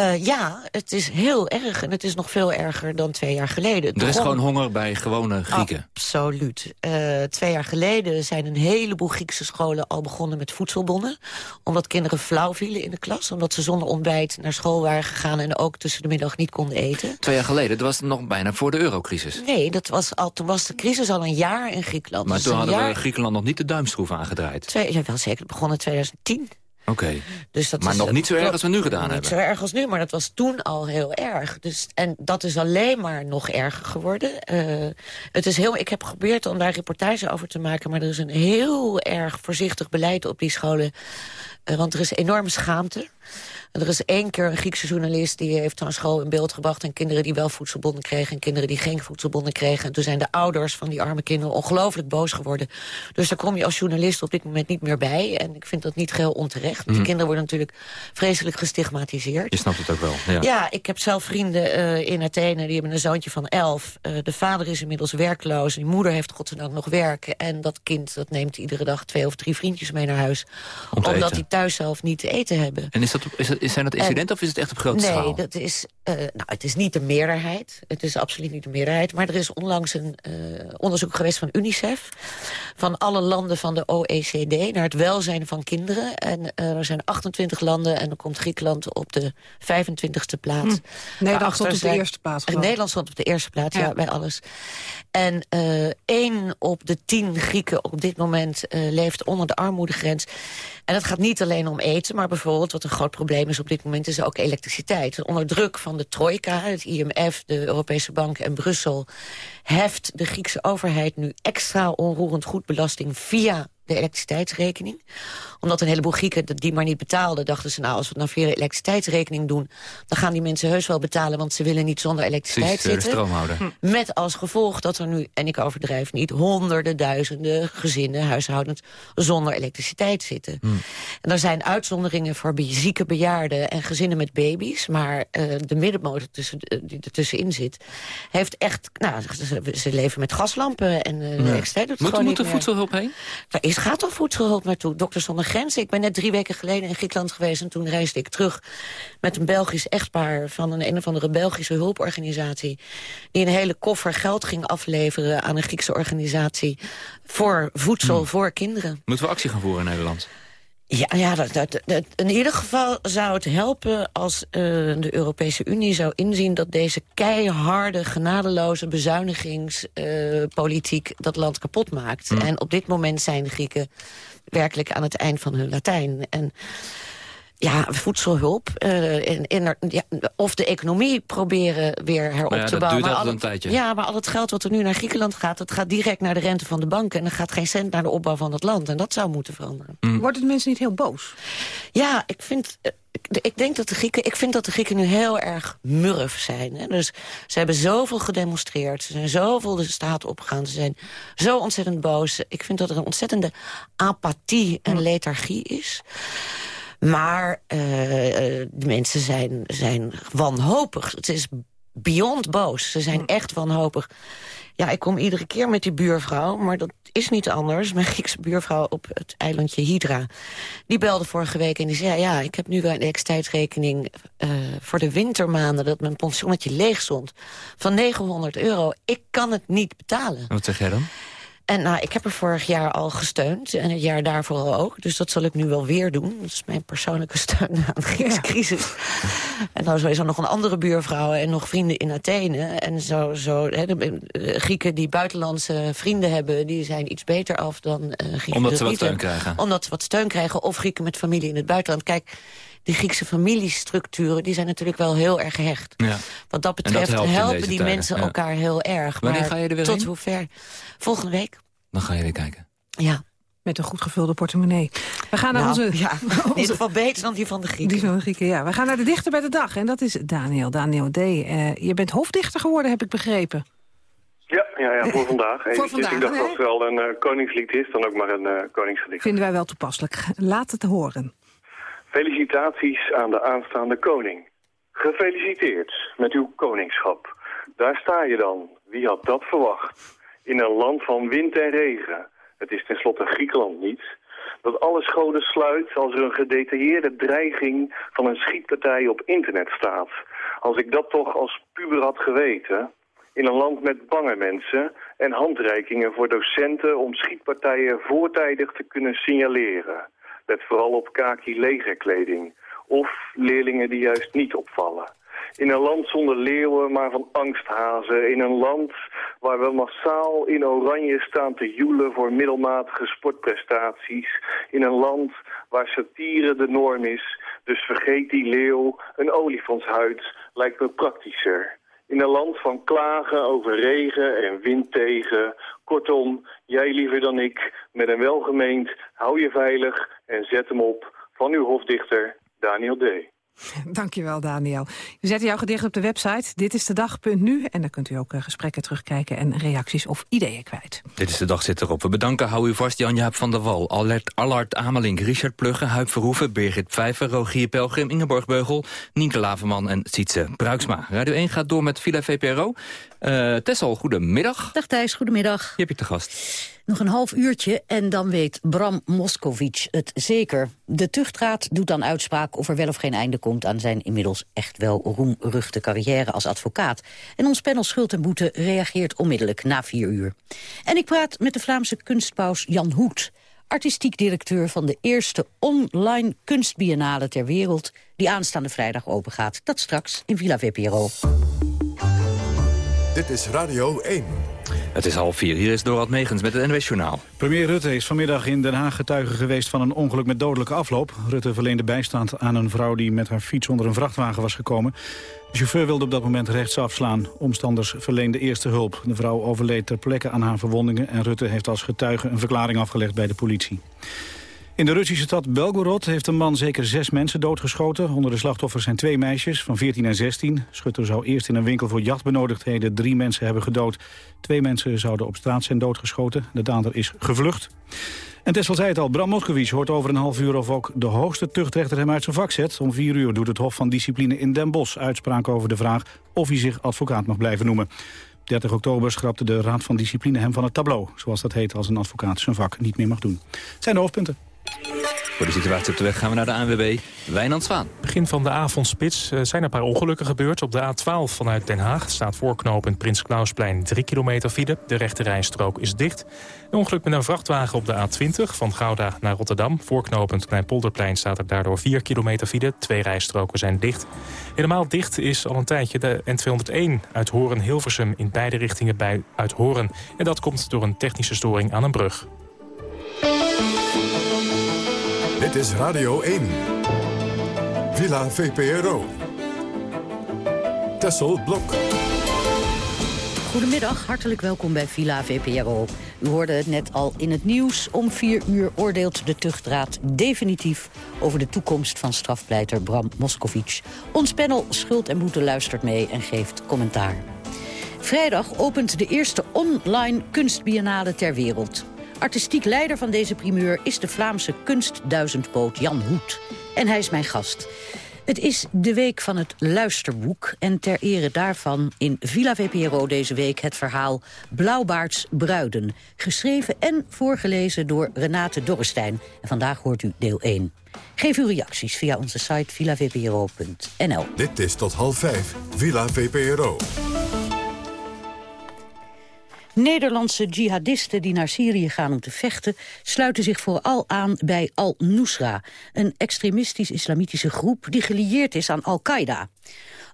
[SPEAKER 14] Uh, ja, het is heel erg. En het is nog veel erger dan twee jaar geleden.
[SPEAKER 3] Er is gewoon honger bij gewone Grieken.
[SPEAKER 14] Absoluut. Uh, twee jaar geleden zijn een heleboel Griekse scholen al begonnen met voedselbonnen. Omdat kinderen flauw vielen in de klas. Omdat ze zonder ontbijt naar school waren gegaan... en ook tussen de middag niet konden eten.
[SPEAKER 3] Twee jaar geleden, dat was nog bijna voor de eurocrisis.
[SPEAKER 14] Nee, dat was al, toen was de crisis al een jaar in Griekenland.
[SPEAKER 3] Maar
[SPEAKER 14] dus
[SPEAKER 3] toen hadden
[SPEAKER 14] jaar...
[SPEAKER 3] we Griekenland nog niet de duimschroef aangedraaid.
[SPEAKER 14] Twee, ja, wel zeker. Het begon in 2010.
[SPEAKER 3] Oké,
[SPEAKER 14] Dus dat
[SPEAKER 3] maar
[SPEAKER 14] is,
[SPEAKER 3] nog niet zo erg als we nu gedaan
[SPEAKER 14] Niet
[SPEAKER 3] hebben.
[SPEAKER 14] zo erg als nu, maar dat was toen al heel erg. Dus, en dat is alleen maar nog erger geworden. Eh, het is heel, ik heb geprobeerd om daar reportage over te maken... maar er is een heel erg voorzichtig beleid op die scholen. Eh, want er is enorme schaamte. Er is één keer een Griekse journalist die heeft zo'n school in beeld gebracht... en kinderen die wel voedselbonnen kregen en kinderen die geen voedselbonnen kregen. En toen zijn de ouders van die arme kinderen ongelooflijk boos geworden. Dus daar kom je als journalist op dit moment niet meer bij. En ik vind dat niet geheel onterecht. Die
[SPEAKER 3] Mhm.
[SPEAKER 14] kinderen worden natuurlijk vreselijk gestigmatiseerd.
[SPEAKER 3] Je snapt het ook wel. Ja.
[SPEAKER 14] Ja, ik heb zelf vrienden eh, in Athene, die hebben een zoontje van elf. Eh, de vader is inmiddels werkloos, die moeder heeft godzijdank nog werk. En dat kind dat neemt iedere dag twee of drie vriendjes mee naar huis.
[SPEAKER 3] Om
[SPEAKER 14] omdat
[SPEAKER 3] eten.
[SPEAKER 14] die thuis zelf niet te eten hebben.
[SPEAKER 3] En is dat, is dat, zijn dat
[SPEAKER 14] En-
[SPEAKER 3] incidenten of is het echt op grote
[SPEAKER 14] nee,
[SPEAKER 3] schaal?
[SPEAKER 14] dat is, eh, nou, het is niet de meerderheid. Het is absoluut niet de meerderheid. Maar er is onlangs een eh, onderzoek geweest van UNICEF... van alle landen van de OECD naar het welzijn van kinderen. En eh, er zijn 28 landen en dan komt Griekenland op de 25e plaats.
[SPEAKER 2] Hm. Nederland stond op de eerste plaats.
[SPEAKER 14] Nederland stond op de eerste plaats, ja,
[SPEAKER 2] Ja.
[SPEAKER 14] bij alles. En eh één op de tien Grieken op dit moment eh, leeft onder de armoedegrens. En het gaat niet alleen om eten, maar bijvoorbeeld... wat een groot probleem is op dit moment, is ook elektriciteit. Onder druk van de trojka, het IMF, de Europese Bank en Brussel... heft de Griekse overheid nu extra onroerend goedbelasting... via de elektriciteitsrekening. Omdat een heleboel Grieken die maar niet betaalden... dachten ze, nou, als we het nou via de elektriciteitsrekening doen... dan gaan die mensen heus wel betalen, want ze willen niet zonder elektriciteit
[SPEAKER 3] Precies, eh,
[SPEAKER 14] zitten.
[SPEAKER 3] Hm.
[SPEAKER 14] Met als gevolg dat er nu, en ik overdrijf niet... honderden, duizenden gezinnen, huishoudens zonder elektriciteit zitten.
[SPEAKER 3] Hm.
[SPEAKER 14] En er zijn uitzonderingen voor zieke bejaarden en gezinnen met baby's. Maar eh, de middenmotor tussen, eh, die ertussenin zit, heeft echt... Nou, ze, ze leven met gaslampen en eh, de elektriciteit doet
[SPEAKER 3] Moet,
[SPEAKER 14] gewoon
[SPEAKER 3] er voedselhulp heen?
[SPEAKER 14] Is, gaat toch voedselhulp naartoe? Dokters zonder grenzen. Ik ben net drie weken geleden in Griekenland geweest... en toen reisde ik terug met een Belgisch echtpaar... van een een of andere Belgische hulporganisatie... die een hele koffer geld ging afleveren aan een Griekse organisatie... voor voedsel voor kinderen.
[SPEAKER 3] Moeten we actie gaan voeren in Nederland?
[SPEAKER 14] Ja, ja dat, dat, dat- in ieder geval zou het helpen als eh, de Europese Unie zou inzien... dat deze keiharde, genadeloze bezuinigingspolitiek dat land kapot maakt.
[SPEAKER 3] Mm.
[SPEAKER 14] En op dit moment zijn de Grieken werkelijk aan het eind van hun Latijn. En ja, voedselhulp. eh, in, in, er- ja, of de economie proberen weer herop
[SPEAKER 3] Maar ja,
[SPEAKER 14] te
[SPEAKER 3] dat
[SPEAKER 14] bouwen.
[SPEAKER 3] duurt
[SPEAKER 14] maar
[SPEAKER 3] altijd
[SPEAKER 14] al
[SPEAKER 3] een
[SPEAKER 14] het-
[SPEAKER 3] tijdje.
[SPEAKER 14] Ja, maar al het geld wat er nu naar Griekenland gaat... dat gaat direct naar de rente van de banken. En er gaat geen cent naar de opbouw van het land. En dat zou moeten veranderen.
[SPEAKER 2] Worden de mensen niet heel boos?
[SPEAKER 14] Ja, ik vind... eh, ik- Ik denk dat de Grieken, ik vind dat de Grieken nu heel erg murf zijn. Hè? Dus ze hebben zoveel gedemonstreerd. Ze zijn zoveel de staat opgegaan. Ze zijn zo ontzettend boos. Ik vind dat er een ontzettende apathie en lethargie is. Maar eh, eh, de mensen zijn, zijn wanhopig. Het is beyond boos. Ze zijn echt wanhopig. Ja, ik kom iedere keer met die buurvrouw, maar dat is niet anders. Mijn Griekse buurvrouw op het eilandje Hydra. Die belde vorige week en die zei... ja, ik heb nu wel een elektriciteitsrekening eh, voor de wintermaanden... dat mijn pensionnetje leeg stond, van 900 euro. Ik kan het niet betalen.
[SPEAKER 3] Wat zeg jij dan?
[SPEAKER 14] En nou, ik heb er vorig jaar al gesteund. En het jaar daarvoor ook. Dus dat zal ik nu wel weer doen. Dat is mijn persoonlijke steun aan de Griekse crisis. En nou zo is er nog een andere buurvrouw en nog vrienden in Athene. En zo, zo hè, de Grieken die buitenlandse vrienden hebben... die zijn iets beter af dan eh Grieken
[SPEAKER 3] Omdat
[SPEAKER 14] die
[SPEAKER 3] ze
[SPEAKER 14] dat
[SPEAKER 3] wat steun krijgen.
[SPEAKER 14] Omdat ze wat steun krijgen. Of Grieken met familie in het buitenland. Kijk, die Griekse familiestructuren die zijn natuurlijk wel heel erg gehecht.
[SPEAKER 3] Ja.
[SPEAKER 14] Wat dat
[SPEAKER 3] dat
[SPEAKER 14] betreft helpen die
[SPEAKER 3] tijden,
[SPEAKER 14] mensen
[SPEAKER 3] ja.
[SPEAKER 14] elkaar heel erg.
[SPEAKER 3] Wanneer
[SPEAKER 14] maar
[SPEAKER 3] ga je er weer
[SPEAKER 14] Tot
[SPEAKER 3] heen?
[SPEAKER 14] hoe ver? Volgende week.
[SPEAKER 3] Dan ga je weer kijken.
[SPEAKER 14] Ja.
[SPEAKER 2] Met een goed gevulde portemonnee. We gaan naar
[SPEAKER 14] Nou,
[SPEAKER 2] onze...
[SPEAKER 14] ja, in ieder geval beter dan die van de Grieken.
[SPEAKER 2] Die van de Grieken, ja. We gaan naar de dichter bij de dag. En dat is Daniel, Daniel D. Eh, je bent hofdichter geworden, heb ik begrepen.
[SPEAKER 15] Ja, ja, ja, voor vandaag. Eventjes.
[SPEAKER 2] vandaag,
[SPEAKER 15] ik dacht het wel een eh, koningslied is, dan ook maar een eh, koningsgedicht.
[SPEAKER 2] Vinden wij wel toepasselijk. Laat het horen.
[SPEAKER 15] Felicitaties aan de aanstaande koning. Gefeliciteerd met uw koningschap. Daar sta je dan. Wie had dat verwacht? In een land van wind en regen. Het is tenslotte Griekenland niet. Dat alle scholen sluit als er een gedetailleerde dreiging van een schietpartij op internet staat. Als ik dat toch als puber had geweten. In een land met bange mensen en handreikingen voor docenten om schietpartijen voortijdig te kunnen signaleren. Let vooral op kaki legerkleding of leerlingen die juist niet opvallen. In een land zonder leeuwen, maar van angsthazen. In een land waar we massaal in oranje staan te joelen voor middelmatige sportprestaties. In een land waar satire de norm is. Dus vergeet die leeuw, een olifantshuid lijkt me praktischer. In een land van klagen over regen en wind tegen. Kortom, jij liever dan ik, met een welgemeend, hou je veilig en zet hem op van uw hofdichter Daniel D.
[SPEAKER 2] Dankjewel, Daniel. We zetten jouw gedicht op de website Dit is de dag.nu. En daar kunt u ook eh, gesprekken terugkijken en reacties of ideeën kwijt.
[SPEAKER 3] Dit is de dag zit erop. We bedanken, hou u vast, Jan-Jaap van der Wal... Allard, Allard Amelink, Richard Plugge, Huip Verhoeven... Birgit Pfeiffer, Rogier Pelgrim, Ingeborg Beugel... Nienke Laverman en Sietse Bruiksma. Radio 1 gaat door met Villa VPRO. Uh, Tessel, goedemiddag.
[SPEAKER 16] Dag Thijs, goedemiddag.
[SPEAKER 3] Je hebt je te gast.
[SPEAKER 16] Nog een half uurtje en dan weet Bram Moskovic het zeker. De tuchtraad doet dan uitspraak of er wel of geen einde komt... aan zijn inmiddels echt wel roemruchte carrière als advocaat. En ons panel Schuld en Boete reageert onmiddellijk na vier uur. En ik praat met de Vlaamse kunstpaus Jan Hoet... artistiek directeur van de eerste online kunstbiennale ter wereld... die aanstaande vrijdag opengaat. Dat straks in Villa VPRO.
[SPEAKER 1] Dit is Radio 1.
[SPEAKER 3] Het is half vier. Hier is Dorad Megens met het NWS Journaal.
[SPEAKER 4] Premier Rutte is vanmiddag in Den Haag getuige geweest van een ongeluk met dodelijke afloop. Rutte verleende bijstand aan een vrouw die met haar fiets onder een vrachtwagen was gekomen. De chauffeur wilde op dat moment rechts afslaan. Omstanders verleenden eerste hulp. De vrouw overleed ter plekke aan haar verwondingen... en Rutte heeft als getuige een verklaring afgelegd bij de politie. In de Russische stad Belgorod heeft een man zeker zes mensen doodgeschoten. Onder de slachtoffers zijn twee meisjes van 14 en 16. Schutter zou eerst in een winkel voor jachtbenodigdheden drie mensen hebben gedood. Twee mensen zouden op straat zijn doodgeschoten. De dader is gevlucht. En Tessel zei het al, Bram Moskowitz hoort over een half uur of ook de hoogste tuchtrechter hem uit zijn vak zet. Om vier uur doet het Hof van Discipline in Den Bosch uitspraak over de vraag of hij zich advocaat mag blijven noemen. 30 oktober schrapte de Raad van Discipline hem van het tableau, zoals dat heet als een advocaat zijn vak niet meer mag doen. Het zijn de hoofdpunten.
[SPEAKER 3] Voor de situatie op de weg gaan we naar de ANWB. Wijnand Zwaan.
[SPEAKER 8] Begin van de avondspits uh, zijn er een paar ongelukken gebeurd. Op de A12 vanuit Den Haag staat voorknopend Prins Klausplein 3 kilometer file. De rechte rijstrook is dicht. Een ongeluk met een vrachtwagen op de A20 van Gouda naar Rotterdam. Voorknopend Kleinpolderplein staat er daardoor 4 kilometer file. Twee rijstroken zijn dicht. Helemaal dicht is al een tijdje de N201 uit Horen-Hilversum... in beide richtingen bij uit Horen. En dat komt door een technische storing aan een brug.
[SPEAKER 1] Dit is Radio 1. Villa VPRO. Tessel Blok.
[SPEAKER 16] Goedemiddag, hartelijk welkom bij Villa VPRO. U hoorde het net al in het nieuws. Om vier uur oordeelt de tuchtraad definitief over de toekomst van strafpleiter Bram Moskovic. Ons panel Schuld en Boete luistert mee en geeft commentaar. Vrijdag opent de eerste online kunstbiennale ter wereld. Artistiek leider van deze primeur is de Vlaamse kunstduizendpoot Jan Hoet. En hij is mijn gast. Het is de week van het luisterboek. En ter ere daarvan in Villa VPRO deze week het verhaal Blauwbaards Bruiden. Geschreven en voorgelezen door Renate Dorrestein. En vandaag hoort u deel 1. Geef uw reacties via onze site villavpro.nl.
[SPEAKER 1] Dit is tot half vijf, Villa VPRO.
[SPEAKER 16] Nederlandse jihadisten die naar Syrië gaan om te vechten... sluiten zich vooral aan bij Al-Nusra, een extremistisch-islamitische groep... die gelieerd is aan Al-Qaeda.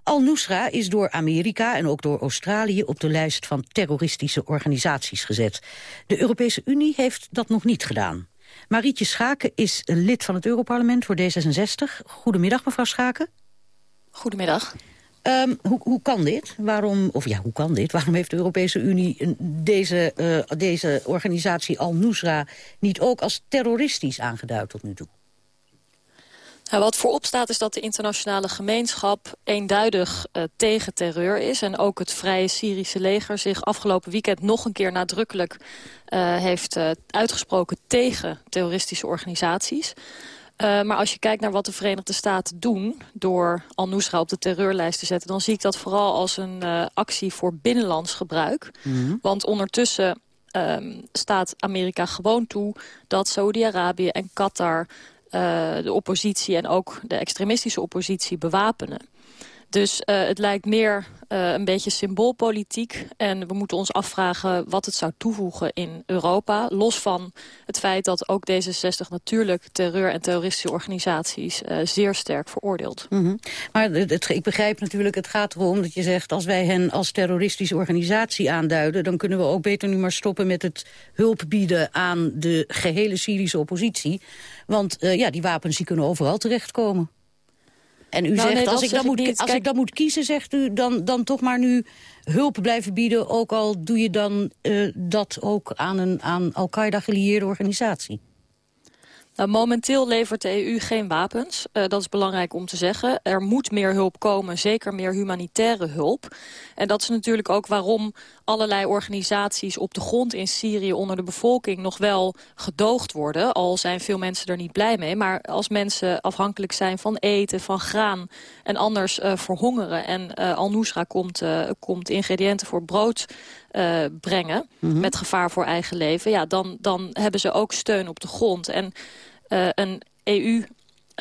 [SPEAKER 16] Al-Nusra is door Amerika en ook door Australië... op de lijst van terroristische organisaties gezet. De Europese Unie heeft dat nog niet gedaan. Marietje Schaken is lid van het Europarlement voor D66. Goedemiddag, mevrouw Schaken.
[SPEAKER 17] Goedemiddag.
[SPEAKER 16] Um, hoe, hoe kan dit? Waarom, of ja, hoe kan dit? Waarom heeft de Europese Unie deze, uh, deze organisatie Al-Nusra niet ook als terroristisch aangeduid tot nu toe?
[SPEAKER 17] Nou, wat voorop staat is dat de internationale gemeenschap eenduidig uh, tegen terreur is. En ook het Vrije Syrische leger zich afgelopen weekend nog een keer nadrukkelijk uh, heeft uitgesproken tegen terroristische organisaties. Uh, maar als je kijkt naar wat de Verenigde Staten doen... door Al-Nusra op de terreurlijst te zetten... dan zie ik dat vooral als een uh, actie voor binnenlands gebruik. Mm -hmm. Want ondertussen um, staat Amerika gewoon toe... dat Saudi-Arabië en Qatar uh, de oppositie... en ook de extremistische oppositie bewapenen. Dus uh, het lijkt meer uh, een beetje symboolpolitiek. En we moeten ons afvragen wat het zou toevoegen in Europa. Los van het feit dat ook D66 natuurlijk terreur- en terroristische organisaties uh, zeer sterk veroordeelt.
[SPEAKER 16] Mm. Maar het, ik begrijp natuurlijk, het gaat erom dat je zegt... als wij hen als terroristische organisatie aanduiden... dan kunnen we ook beter nu maar stoppen met het hulp bieden aan de gehele Syrische oppositie. Want ja, die wapens die kunnen overal terechtkomen. En u nou, zegt, nee, als, ik dan, moet, als Kijk... ik dan moet kiezen, zegt u, dan, dan toch maar nu hulp blijven bieden... ook al doe je dan uh, dat ook aan een aan Al-Qaeda gelieerde organisatie.
[SPEAKER 17] Nou, momenteel levert de EU geen wapens. Uh, dat is belangrijk om te zeggen. Er moet meer hulp komen, zeker meer humanitaire hulp. En dat is natuurlijk ook waarom allerlei organisaties op de grond in Syrië onder de bevolking nog wel gedoogd worden. Al zijn veel mensen er niet blij mee. Maar als mensen afhankelijk zijn van eten, van graan en anders uh, verhongeren. En uh, Al-Nusra komt, komt ingrediënten voor brood uh, brengen mm -hmm. met gevaar voor eigen leven... Ja, dan, dan hebben ze ook steun op de grond. En uh, een EU...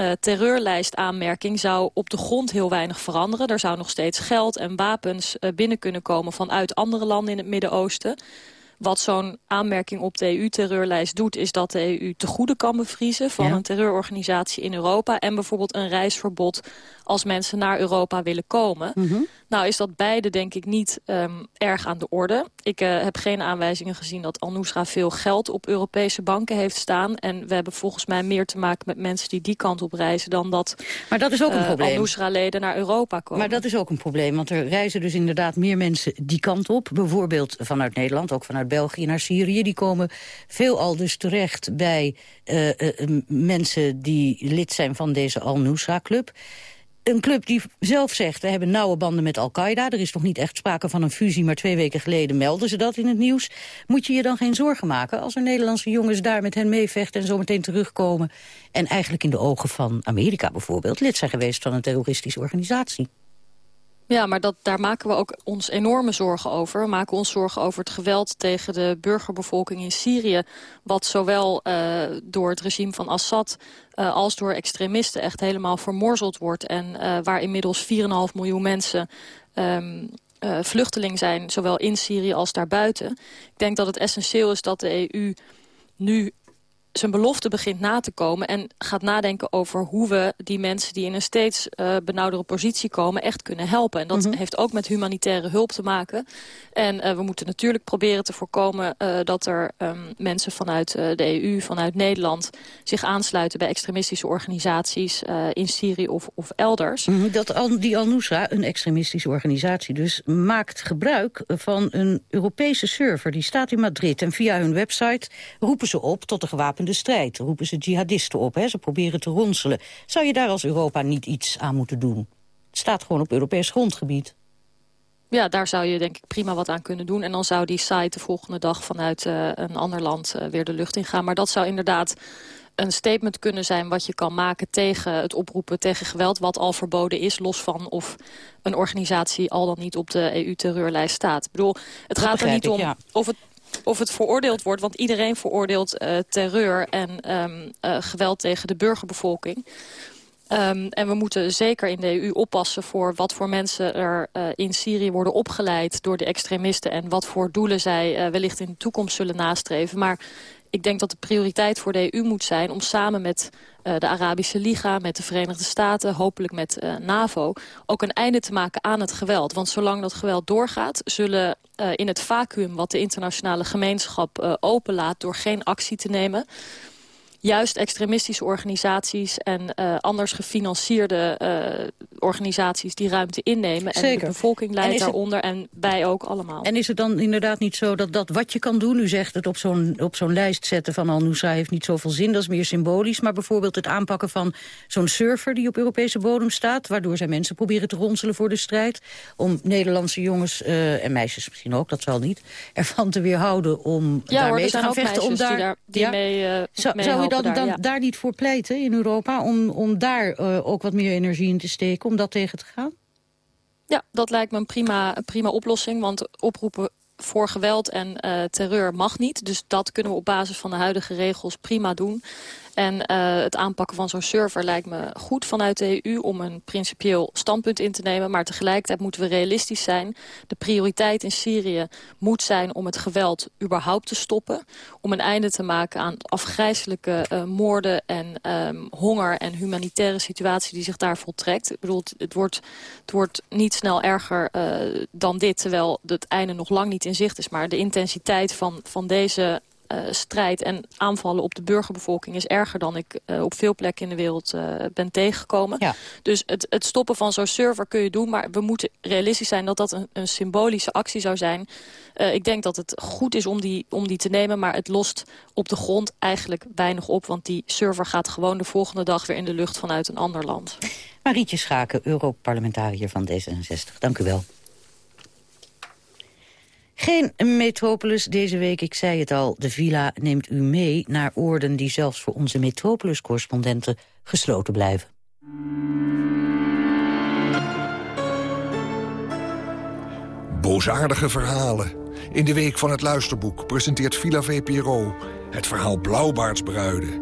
[SPEAKER 17] Uh, terreurlijstaanmerking zou op de grond heel weinig veranderen. Er zou nog steeds geld en wapens binnen kunnen komen vanuit andere landen in het Midden-Oosten. Wat zo'n aanmerking op de EU-terreurlijst doet... is dat de EU te goede kan bevriezen van ja. een terreurorganisatie in Europa... en bijvoorbeeld een reisverbod als mensen naar Europa willen komen. Mm -hmm. Nou is dat beide denk ik niet um, erg aan de orde. Ik uh, heb geen aanwijzingen gezien dat Al-Nusra veel geld op Europese banken heeft staan. En we hebben volgens mij meer te maken met mensen die die kant op reizen... dan dat,
[SPEAKER 16] maar dat is ook een uh, probleem.
[SPEAKER 17] Al-Nusra-leden naar Europa komen.
[SPEAKER 16] Maar dat is ook een probleem, want er reizen dus inderdaad meer mensen die kant op. Bijvoorbeeld vanuit Nederland, ook vanuit België naar Syrië. Die komen veelal dus terecht bij uh, mensen die lid zijn van deze Al-Nusra-club een club die zelf zegt, we hebben nauwe banden met Al-Qaeda. Er is nog niet echt sprake van een fusie, maar twee weken geleden melden ze dat in het nieuws. Moet je je dan geen zorgen maken als er Nederlandse jongens daar met hen meevechten... en zometeen terugkomen en eigenlijk in de ogen van Amerika bijvoorbeeld... lid zijn geweest van een terroristische organisatie?
[SPEAKER 17] Ja, maar dat, daar maken we ook ons enorme zorgen over. We maken ons zorgen over het geweld tegen de burgerbevolking in Syrië... wat zowel uh, door het regime van Assad uh, als door extremisten echt helemaal vermorzeld wordt. En uh, waar inmiddels 4,5 miljoen mensen... Um, vluchteling zijn, zowel in Syrië als daarbuiten. Ik denk dat het essentieel is dat de EU nu zijn belofte begint na te komen... en gaat nadenken over hoe we die mensen die in een steeds uh, benauwdere positie komen... echt kunnen helpen. En dat mm -hmm. heeft ook met humanitaire hulp te maken. En uh, we moeten natuurlijk proberen te voorkomen uh, dat er um, mensen vanuit de EU, vanuit Nederland... zich aansluiten bij extremistische organisaties in Syrië of, of elders.
[SPEAKER 16] Mm -hmm. Dat al, die Al-Nusra, een extremistische organisatie dus... maakt gebruik van een Europese server. Die staat in Madrid en via hun website roepen ze op tot de gewapende de strijd. roepen ze jihadisten op, hè? ze proberen te ronselen. Zou je daar als Europa niet iets aan moeten doen? Het staat gewoon op Europees grondgebied.
[SPEAKER 17] Ja, daar zou je denk ik prima wat aan kunnen doen. En dan zou die site de volgende dag vanuit uh, een ander land uh, weer de lucht in gaan. Maar dat zou inderdaad een statement kunnen zijn wat je kan maken tegen het oproepen tegen geweld... wat al verboden is, los van of een organisatie al dan niet op de EU-terreurlijst staat. Ik bedoel, het
[SPEAKER 16] dat
[SPEAKER 17] gaat er niet
[SPEAKER 16] ik,
[SPEAKER 17] om
[SPEAKER 16] ja.
[SPEAKER 17] of het of het veroordeeld wordt. Want iedereen veroordeelt uh, terreur en um, uh, geweld tegen de burgerbevolking. Um, en we moeten zeker in de EU oppassen voor wat voor mensen er uh, in Syrië worden opgeleid door de extremisten. En wat voor doelen zij wellicht in de toekomst zullen nastreven. Maar ik denk dat de prioriteit voor de EU moet zijn om samen met uh, de Arabische Liga, met de Verenigde Staten, hopelijk met uh, NAVO, ook een einde te maken aan het geweld. Want zolang dat geweld doorgaat, zullen uh, in het vacuüm wat de internationale gemeenschap openlaat door geen actie te nemen, juist extremistische organisaties en uh, anders gefinancierde uh, organisaties die ruimte innemen.
[SPEAKER 16] Zeker.
[SPEAKER 17] En de bevolking leidt
[SPEAKER 16] en
[SPEAKER 17] daaronder en wij ook allemaal.
[SPEAKER 16] En is het dan inderdaad niet zo dat dat wat je kan doen, u zegt het op zo'n op zo'n lijst zetten van Al-Nusra heeft niet zoveel zin, dat is meer symbolisch, maar bijvoorbeeld het aanpakken van zo'n server die op Europese bodem staat, waardoor zij mensen proberen te ronselen voor de strijd, om Nederlandse jongens uh, en meisjes misschien ook, dat zal niet, ervan te weerhouden om
[SPEAKER 17] ja,
[SPEAKER 16] daarmee
[SPEAKER 17] hoor,
[SPEAKER 16] te gaan vechten. Om daar,
[SPEAKER 17] die, daar, die
[SPEAKER 16] ja?
[SPEAKER 17] mee,
[SPEAKER 16] zou,
[SPEAKER 17] mee
[SPEAKER 16] zou u dan,
[SPEAKER 17] daar,
[SPEAKER 16] dan
[SPEAKER 17] ja.
[SPEAKER 16] daar niet voor pleiten in Europa... om, om daar uh, ook wat meer energie in te steken, om dat tegen te gaan?
[SPEAKER 17] Ja, dat lijkt me een prima, een prima oplossing. Want oproepen voor geweld en uh, terreur mag niet. Dus dat kunnen we op basis van de huidige regels prima doen. En uh, het aanpakken van zo'n server lijkt me goed vanuit de EU... om een principieel standpunt in te nemen. Maar tegelijkertijd moeten we realistisch zijn. De prioriteit in Syrië moet zijn om het geweld überhaupt te stoppen. Om een einde te maken aan afgrijzelijke uh, moorden en um, honger... en humanitaire situatie die zich daar voltrekt. Ik bedoel, het wordt, het wordt niet snel erger uh, dan dit... terwijl het einde nog lang niet in zicht is. Maar de intensiteit van, van deze strijd en aanvallen op de burgerbevolking is erger dan ik uh, op veel plekken in de wereld uh, ben tegengekomen. Ja. Dus het, het, stoppen van zo'n server kun je doen, maar we moeten realistisch zijn dat dat een, een symbolische actie zou zijn. ik denk dat het goed is om die, om die te nemen, maar het lost op de grond eigenlijk weinig op, want die server gaat gewoon de volgende dag weer in de lucht vanuit een ander land.
[SPEAKER 16] Marietje Schaken, Europarlementariër van D66. Dank u wel. Geen Metropolis deze week, ik zei het al. De villa neemt u mee naar oorden die zelfs voor onze Metropolis-correspondenten gesloten blijven.
[SPEAKER 18] Boosaardige verhalen. In de week van het luisterboek presenteert Villa VPRO het verhaal Blauwbaardsbruiden.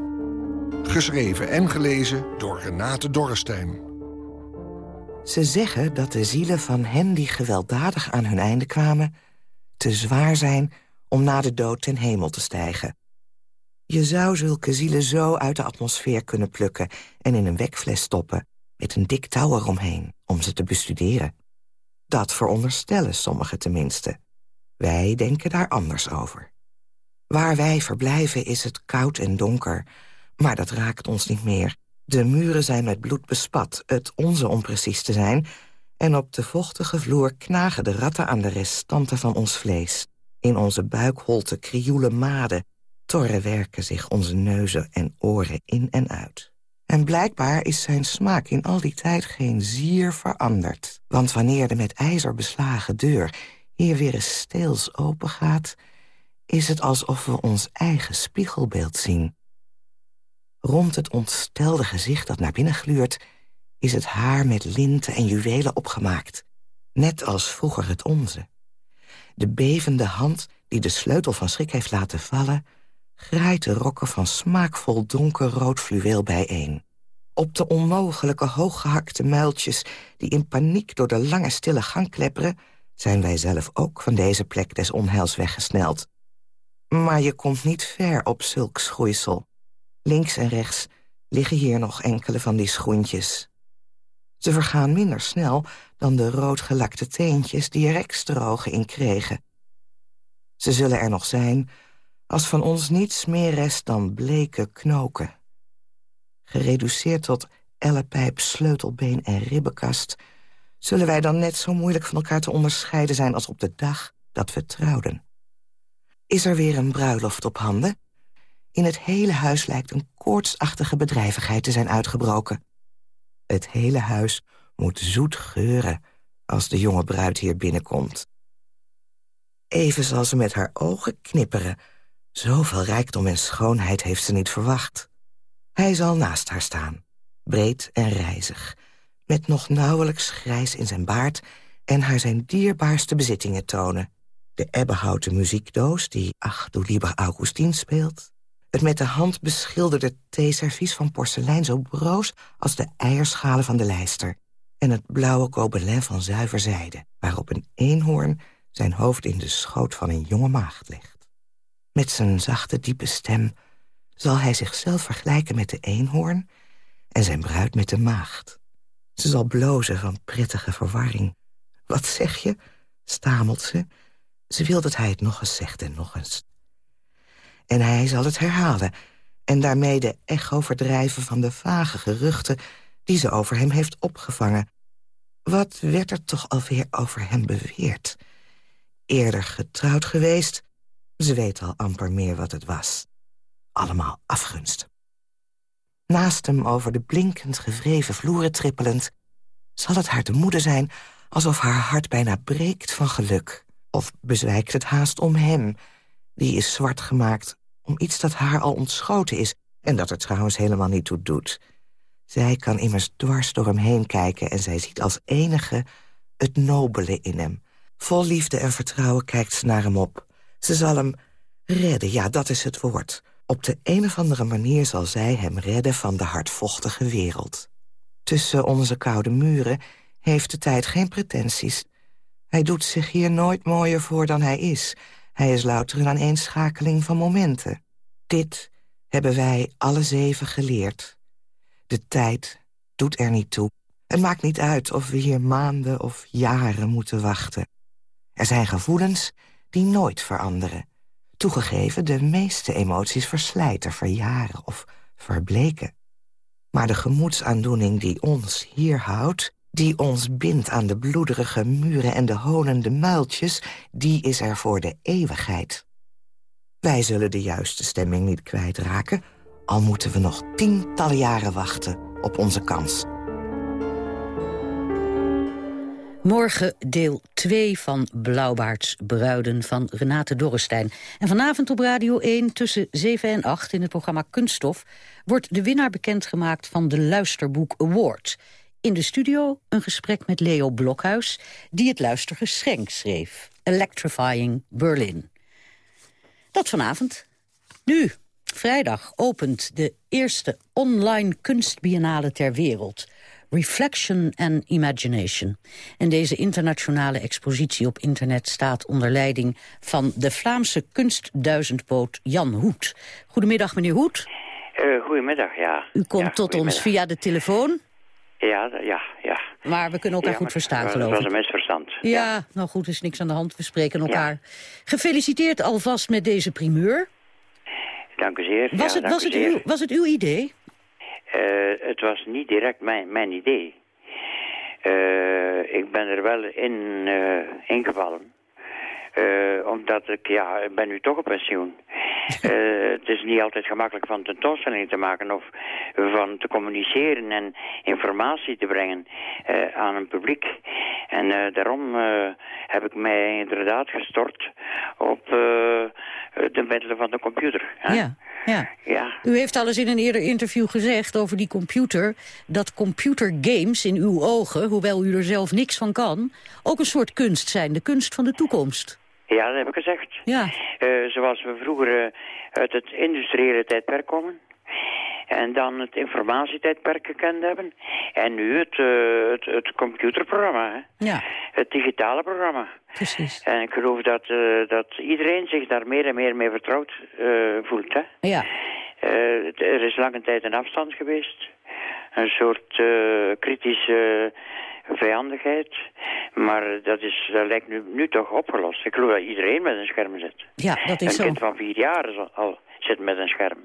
[SPEAKER 18] Geschreven en gelezen door Renate Dorrestein.
[SPEAKER 19] Ze zeggen dat de zielen van hen die gewelddadig aan hun einde kwamen te zwaar zijn om na de dood ten hemel te stijgen. Je zou zulke zielen zo uit de atmosfeer kunnen plukken... en in een wekfles stoppen, met een dik touw eromheen... om ze te bestuderen. Dat veronderstellen sommigen tenminste. Wij denken daar anders over. Waar wij verblijven is het koud en donker... maar dat raakt ons niet meer. De muren zijn met bloed bespat, het onze om precies te zijn en op de vochtige vloer knagen de ratten aan de restanten van ons vlees. In onze buikholte krioelen maden, torren werken zich onze neuzen en oren in en uit. En blijkbaar is zijn smaak in al die tijd geen zier veranderd. Want wanneer de met ijzer beslagen deur hier weer eens steels opengaat... is het alsof we ons eigen spiegelbeeld zien. Rond het ontstelde gezicht dat naar binnen gluurt is het haar met linten en juwelen opgemaakt. Net als vroeger het onze. De bevende hand die de sleutel van schrik heeft laten vallen... graait de rokken van smaakvol donkerrood fluweel bijeen. Op de onmogelijke hooggehakte muiltjes... die in paniek door de lange stille gang klepperen... zijn wij zelf ook van deze plek des onheils weggesneld. Maar je komt niet ver op zulk schoeisel. Links en rechts liggen hier nog enkele van die schoentjes. Ze vergaan minder snel dan de roodgelakte teentjes die er ekstrogen in kregen. Ze zullen er nog zijn als van ons niets meer rest dan bleke knoken. Gereduceerd tot ellepijp, sleutelbeen en ribbenkast... zullen wij dan net zo moeilijk van elkaar te onderscheiden zijn... als op de dag dat we trouwden. Is er weer een bruiloft op handen? In het hele huis lijkt een koortsachtige bedrijvigheid te zijn uitgebroken. Het hele huis moet zoet geuren als de jonge bruid hier binnenkomt. Even zal ze met haar ogen knipperen. Zoveel rijkdom en schoonheid heeft ze niet verwacht. Hij zal naast haar staan, breed en rijzig... met nog nauwelijks grijs in zijn baard... en haar zijn dierbaarste bezittingen tonen. De ebbenhouten muziekdoos die Ach, du lieber Augustin speelt het met de hand beschilderde theeservies van porselein zo broos als de eierschalen van de lijster. En het blauwe gobelin van zuiver zijde, waarop een eenhoorn zijn hoofd in de schoot van een jonge maagd legt. Met zijn zachte, diepe stem zal hij zichzelf vergelijken met de eenhoorn en zijn bruid met de maagd. Ze zal blozen van prettige verwarring. Wat zeg je? stamelt ze. Ze wil dat hij het nog eens zegt en nog eens. En hij zal het herhalen en daarmee de echo verdrijven van de vage geruchten... die ze over hem heeft opgevangen. Wat werd er toch alweer over hem beweerd? Eerder getrouwd geweest, ze weet al amper meer wat het was. Allemaal afgunst. Naast hem over de blinkend gevreven vloeren trippelend... zal het haar te moede zijn alsof haar hart bijna breekt van geluk. Of bezwijkt het haast om hem... die is zwart gemaakt om iets dat haar al ontschoten is... en dat er trouwens helemaal niet toe doet. Zij kan immers dwars door hem heen kijken... en zij ziet als enige het nobele in hem. Vol liefde en vertrouwen kijkt ze naar hem op. Ze zal hem redden, ja, dat is het woord. Op de een of andere manier zal zij hem redden van de hardvochtige wereld. Tussen onze koude muren heeft de tijd geen pretenties. Hij doet zich hier nooit mooier voor dan hij is. Hij is louter een aaneenschakeling van momenten. Dit hebben wij alle zeven geleerd. De tijd doet er niet toe. Het maakt niet uit of we hier maanden of jaren moeten wachten. Er zijn gevoelens die nooit veranderen. Toegegeven, de meeste emoties verslijten, verjaren of verbleken. Maar de gemoedsaandoening die ons hier houdt... die ons bindt aan de bloederige muren en de honende muiltjes... die is er voor de eeuwigheid. Wij zullen de juiste stemming niet kwijtraken... al moeten we nog tientallen jaren wachten op onze kans.
[SPEAKER 16] Morgen deel 2 van Blauwbaards Bruiden van Renate Dorrestein. En vanavond op Radio 1 tussen 7 en 8 in het programma Kunststof... wordt de winnaar bekendgemaakt van de Luisterboek Award. In de studio een gesprek met Leo Blokhuis... die het luistergeschenk schreef. Electrifying Berlin. Dat vanavond. Nu, vrijdag, opent de eerste online kunstbiennale ter wereld... Reflection and Imagination. En deze internationale expositie op internet staat onder leiding van de Vlaamse kunstduizendpoot Jan Hoet. Goedemiddag, meneer Hoet.
[SPEAKER 20] Uh, goedemiddag, ja.
[SPEAKER 16] U komt tot ons via de telefoon.
[SPEAKER 20] Ja, ja, ja.
[SPEAKER 16] Maar we kunnen elkaar goed verstaan, geloof ik.
[SPEAKER 20] Dat was een misverstand.
[SPEAKER 16] Ja, ja, nou goed, er is niks aan de hand. We spreken elkaar. Gefeliciteerd alvast met deze primeur.
[SPEAKER 20] Dank u zeer.
[SPEAKER 16] Was, het, was, het, uw, was het uw idee?
[SPEAKER 20] Uh, het was niet direct mijn, mijn idee. Uh, ik ben er wel in uh, ingevallen. Omdat ik, ja, ik ben nu toch op pensioen. het is niet altijd gemakkelijk van tentoonstellingen te maken of van te communiceren en informatie te brengen aan een publiek. En daarom heb ik mij inderdaad gestort op de middelen van de computer. Hè?
[SPEAKER 16] Ja. Ja.
[SPEAKER 20] ja.
[SPEAKER 16] U heeft al eens in een eerder interview gezegd over die computer... dat computergames in uw ogen, hoewel u er zelf niks van kan... ook een soort kunst zijn, de kunst van de toekomst.
[SPEAKER 20] Ja, dat heb ik gezegd.
[SPEAKER 16] Ja.
[SPEAKER 20] Uh, zoals we vroeger uh, uit het industriële tijdperk komen. En dan het informatietijdperk gekend hebben. En nu het, uh, het, het, computerprogramma. Hè?
[SPEAKER 16] Ja.
[SPEAKER 20] Het digitale programma.
[SPEAKER 16] Precies.
[SPEAKER 20] En ik geloof dat, dat iedereen zich daar meer en meer mee vertrouwd voelt. Hè?
[SPEAKER 16] Ja.
[SPEAKER 20] er is lange tijd een afstand geweest. Een soort kritische vijandigheid. Maar dat, is, dat lijkt nu, nu toch opgelost. Ik geloof dat iedereen met een scherm zit.
[SPEAKER 16] Ja, dat is
[SPEAKER 20] een
[SPEAKER 16] zo.
[SPEAKER 20] Een kind van vier jaar al zit met een scherm.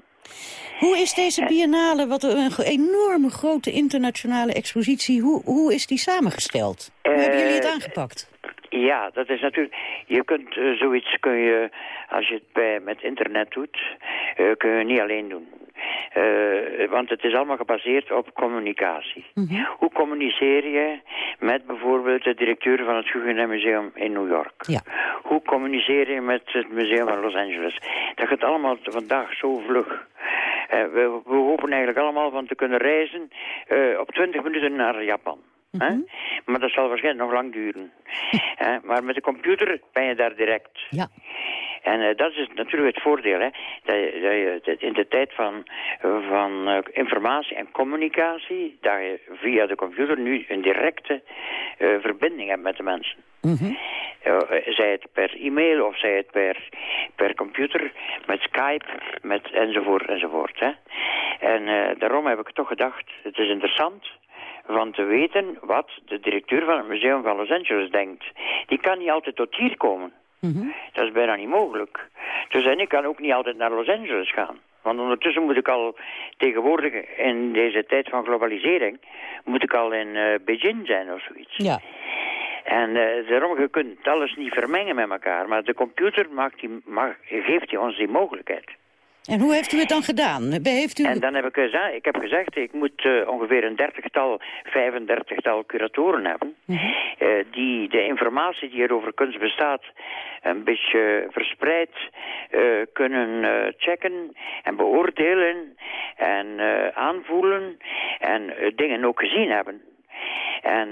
[SPEAKER 16] Hoe is deze biennale, wat een enorme grote internationale expositie, hoe, hoe is die samengesteld? Hoe hebben jullie het aangepakt?
[SPEAKER 20] Ja, dat is natuurlijk... Je kunt uh, zoiets, kun je, als je het bij, met internet doet, uh, kun je niet alleen doen. Uh, want het is allemaal gebaseerd op communicatie.
[SPEAKER 16] Mhm.
[SPEAKER 20] Mm -hmm. Hoe communiceer je met bijvoorbeeld de directeur van het Guggenheim Museum in New York?
[SPEAKER 16] Ja.
[SPEAKER 20] Hoe communiceer je met het museum van Los Angeles? Dat gaat allemaal vandaag zo vlug. We, we, hopen eigenlijk allemaal van te kunnen reizen op 20 minuten naar Japan. Mm -hmm. Maar dat zal waarschijnlijk nog lang duren. maar met de computer ben je daar direct.
[SPEAKER 16] Ja.
[SPEAKER 20] En uh, dat is natuurlijk het voordeel, hè. Dat, je, dat in de tijd van, van uh, informatie en communicatie, dat je via de computer nu een directe uh, verbinding hebt met de mensen.
[SPEAKER 16] Mm -hmm.
[SPEAKER 20] zij het per e-mail of zij het per, per computer, met Skype, met enzovoort enzovoort. Hè. En daarom heb ik toch gedacht, het is interessant van te weten wat de directeur van het museum van Los Angeles denkt. Die kan niet altijd tot hier komen.
[SPEAKER 16] Mm -hmm.
[SPEAKER 20] Dat is bijna niet mogelijk. Dus en ik kan ook niet altijd naar Los Angeles gaan. Want ondertussen moet ik al tegenwoordig in deze tijd van globalisering... moet ik al in uh, Beijing zijn of zoiets.
[SPEAKER 16] Ja.
[SPEAKER 20] En uh, daarom, je kunt alles niet vermengen met elkaar. Maar de computer maakt die, mag, geeft die ons die mogelijkheid.
[SPEAKER 16] En hoe heeft u het dan gedaan? Heeft u...
[SPEAKER 20] En dan heb ik gezegd, ik heb gezegd, ik moet uh, ongeveer een dertigtal, vijfendertigtal curatoren hebben.
[SPEAKER 16] Mm -hmm.
[SPEAKER 20] uh, die de informatie die er over kunst bestaat een beetje verspreid uh, kunnen checken en beoordelen en aanvoelen en dingen ook gezien hebben. En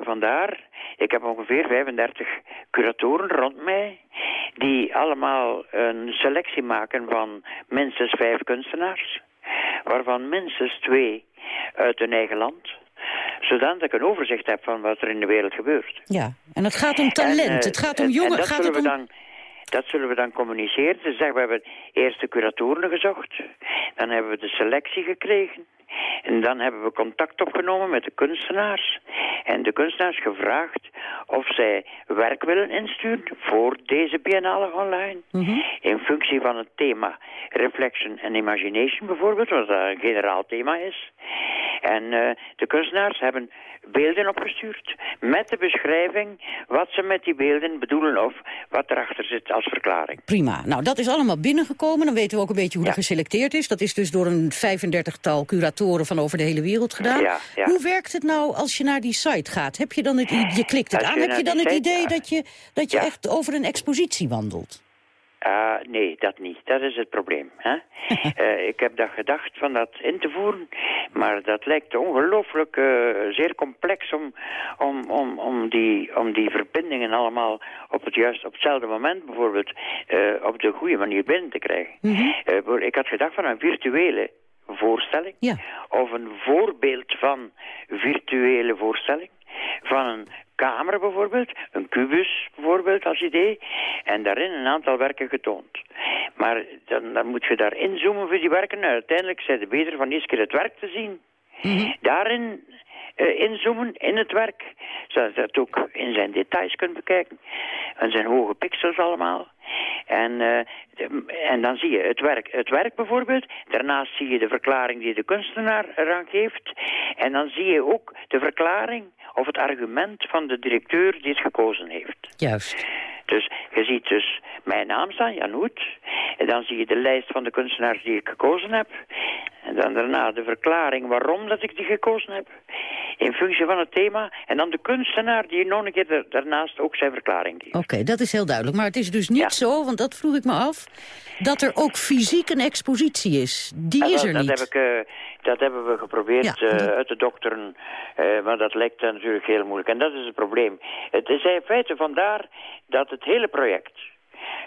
[SPEAKER 20] vandaar, ik heb ongeveer 35 curatoren rond mij die allemaal een selectie maken van minstens vijf kunstenaars, waarvan minstens twee uit hun eigen land zodat ik een overzicht heb van wat er in de wereld gebeurt.
[SPEAKER 16] Ja, en het gaat om talent,
[SPEAKER 20] En, eh,
[SPEAKER 16] het gaat om
[SPEAKER 20] en-
[SPEAKER 16] jongen...
[SPEAKER 20] en dat
[SPEAKER 16] gaat
[SPEAKER 20] zullen
[SPEAKER 16] het
[SPEAKER 20] we
[SPEAKER 16] om...
[SPEAKER 20] dan dat zullen we dan communiceren. Ze zeggen, we hebben eerst de curatoren gezocht. Dan hebben we de selectie gekregen. En dan hebben we contact opgenomen met de kunstenaars. En de kunstenaars gevraagd of zij werk willen insturen voor deze biennale online. In functie van het thema Reflection and Imagination bijvoorbeeld, wat dat een generaal thema is. En eh, de kunstenaars hebben beelden opgestuurd met de beschrijving wat ze met die beelden bedoelen of wat erachter zit als verklaring.
[SPEAKER 16] Prima. Nou, dat is allemaal binnengekomen. Dan weten we ook een beetje hoe er geselecteerd is. Dat is dus door een 35-tal curatoren van over de hele wereld gedaan.
[SPEAKER 20] Ja, ja.
[SPEAKER 16] Hoe werkt het nou als je naar die site gaat? Heb je dan het, je klikt het
[SPEAKER 20] Als
[SPEAKER 16] aan, heb je dan het idee
[SPEAKER 20] gaat-
[SPEAKER 16] dat je, dat je
[SPEAKER 20] Ja.
[SPEAKER 16] echt over een expositie wandelt?
[SPEAKER 20] Ah, nee, dat niet. Dat is het probleem. Hè? Eh, ik heb dat gedacht van dat in te voeren, maar dat lijkt ongelooflijk eh, zeer complex om, om, om, om, die, om die verbindingen allemaal op het juist op hetzelfde moment bijvoorbeeld eh, op de goede manier binnen te krijgen. Voor- ik had gedacht van een virtuele voorstelling of een voorbeeld van virtuele voorstelling van een kamer bijvoorbeeld, een kubus bijvoorbeeld als idee, en daarin een aantal werken getoond. Maar dan, dan moet je daar inzoomen voor die werken. Nou, uiteindelijk zijn het beter van eerst keer het werk te zien. Daarin eh, inzoomen in het werk, zodat je dat ook in zijn details kunt bekijken. En zijn hoge pixels allemaal. En, eh, en dan zie je het werk, het werk bijvoorbeeld. Daarnaast zie je de verklaring die de kunstenaar eraan geeft. En dan zie je ook de verklaring of het argument van de directeur die het gekozen heeft.
[SPEAKER 16] Juist.
[SPEAKER 20] Dus je ziet dus mijn naam staan, Jan Hoed. En dan zie je de lijst van de kunstenaars die ik gekozen heb. En dan daarna de verklaring waarom dat ik die gekozen heb. In functie van het thema. En dan de kunstenaar die nog een keer da- daarnaast ook zijn verklaring geeft.
[SPEAKER 16] Oké, dat is heel duidelijk. Maar het is dus niet zo, want dat vroeg ik me af... dat er ook fysiek een expositie is. Die
[SPEAKER 20] En
[SPEAKER 16] is
[SPEAKER 20] dat,
[SPEAKER 16] er
[SPEAKER 20] dat
[SPEAKER 16] niet.
[SPEAKER 20] Heb ik, eh, dat hebben we geprobeerd
[SPEAKER 16] Ja,
[SPEAKER 20] eh,
[SPEAKER 16] dat-
[SPEAKER 20] uit te dokteren, eh, maar dat lijkt natuurlijk heel moeilijk. En dat is het probleem. Het is in feite vandaar dat het hele project,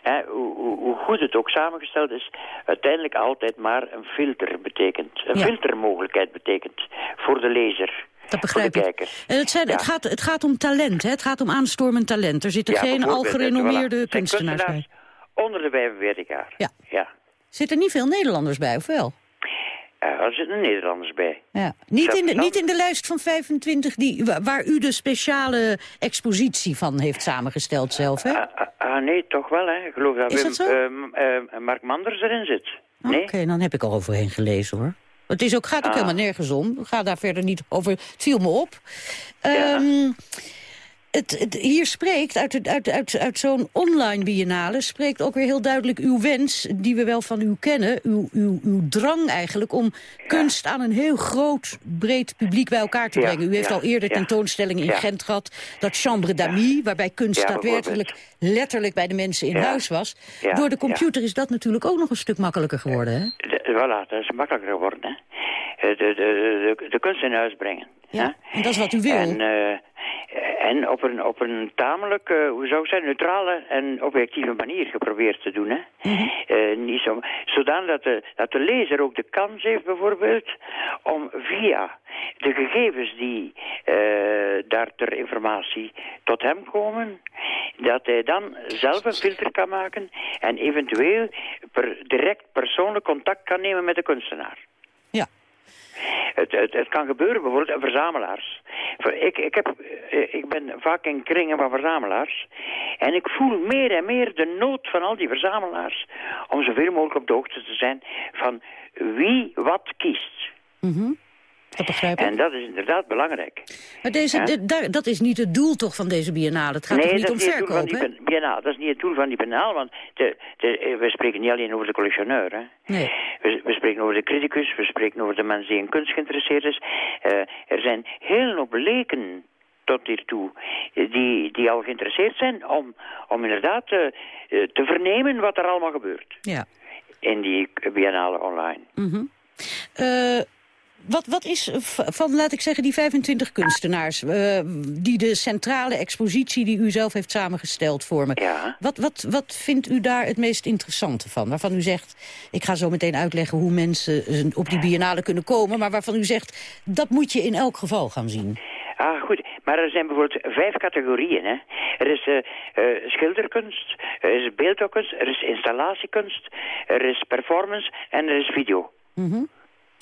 [SPEAKER 20] hè, hoe, hoe, hoe goed het ook samengesteld is, uiteindelijk altijd maar een filter betekent. Een
[SPEAKER 16] Ja.
[SPEAKER 20] filtermogelijkheid betekent voor de lezer.
[SPEAKER 16] Dat begrijp
[SPEAKER 20] voor de
[SPEAKER 16] ik. En het, zijn, het, gaat, het gaat om talent, hè? het gaat om aanstormend talent. Er zitten
[SPEAKER 20] Ja,
[SPEAKER 16] geen al gerenommeerde
[SPEAKER 20] voilà.
[SPEAKER 16] Kunstenaars bij.
[SPEAKER 20] Onder de 45 jaar.
[SPEAKER 16] Ja.
[SPEAKER 20] ja.
[SPEAKER 16] Zitten niet veel Nederlanders bij, of wel?
[SPEAKER 20] Eh, er zitten Nederlanders bij.
[SPEAKER 16] Ja. Niet, in de, niet in de lijst van 25 die, wa- waar u de speciale expositie van heeft samengesteld zelf, hè?
[SPEAKER 20] Ah, ah, nee, toch wel, hè. Ik geloof dat
[SPEAKER 16] Is
[SPEAKER 20] Wim,
[SPEAKER 16] dat zo?
[SPEAKER 20] eh, m- eh, Mark Manders erin zit. Nee?
[SPEAKER 16] Oké, dan heb ik al overheen gelezen, hoor. Het is ook, gaat ook
[SPEAKER 20] Ah.
[SPEAKER 16] helemaal nergens om. Ga daar verder niet over. Het viel me op. Ehm, het, het- hier spreekt, uit, het- uit, uit, uit zo'n online biennale... spreekt ook weer heel duidelijk uw wens, die we wel van u kennen... uw, uw, uw drang eigenlijk om kunst aan een heel groot, breed publiek bij elkaar te
[SPEAKER 20] Ja,
[SPEAKER 16] brengen. U heeft
[SPEAKER 20] ja,
[SPEAKER 16] al eerder tentoonstellingen in. Gent gehad. Dat chambre d'amis, waarbij kunst daadwerkelijk letterlijk bij de mensen in huis was. Door de computer is dat natuurlijk ook nog een stuk makkelijker geworden, hè?
[SPEAKER 20] De- voilà, dat is makkelijker geworden, hè. De, de, de, de kunst in huis brengen.
[SPEAKER 16] Ja, en dat is wat u wil.
[SPEAKER 20] En, eh, en op een, op een tamelijk, eh, hoe zou ik zeggen, neutrale en objectieve manier geprobeerd te doen. Hè?
[SPEAKER 16] Mhm.
[SPEAKER 20] Eh, niet zo, zodanig dat de, dat de lezer ook de kans heeft bijvoorbeeld om via de gegevens die daar ter informatie tot hem komen, dat hij dan zelf een filter kan maken en eventueel per, direct persoonlijk contact kan nemen met de kunstenaar. Het, het, kan gebeuren bijvoorbeeld, verzamelaars. Ik, ik, heb, eh, ik ben vaak in kringen van verzamelaars. En ik voel meer en meer de nood van al die verzamelaars... om zoveel mogelijk op de hoogte te zijn van wie wat kiest.
[SPEAKER 16] Mhm. Dat begrijp ik.
[SPEAKER 20] En dat is inderdaad belangrijk.
[SPEAKER 16] Maar deze, daar- dat is niet het doel toch van deze biennale? Het gaat toch niet om verkoop, hè?
[SPEAKER 20] biennale. Dat is niet het doel van die biennale, want de, de, we spreken niet alleen over de collectioneur. Hè.
[SPEAKER 16] Nee.
[SPEAKER 20] We, we spreken over de criticus, we spreken over de mensen die in kunst geïnteresseerd is. Eh, er zijn heel hoop leken tot hiertoe eh, die, die al geïnteresseerd zijn om, om inderdaad eh, eh, te vernemen wat er allemaal gebeurt
[SPEAKER 16] Ja.
[SPEAKER 20] in die biennale online.
[SPEAKER 16] Eh, wat, wat is eh, van, laat ik zeggen, die 25 kunstenaars... eh, die de centrale expositie die u zelf heeft samengesteld vormen... Wat, wat, wat vindt u daar het meest interessante van? Waarvan u zegt, ik ga zo meteen uitleggen hoe mensen eh, op die biennale kunnen komen... maar waarvan u zegt, dat moet je in elk geval gaan zien.
[SPEAKER 20] Ah, goed. Maar er zijn bijvoorbeeld vijf categorieën. Hè. Er is schilderkunst, er is beeldhouwkunst, er is installatiekunst, er is performance en er is video.
[SPEAKER 16] Mhm.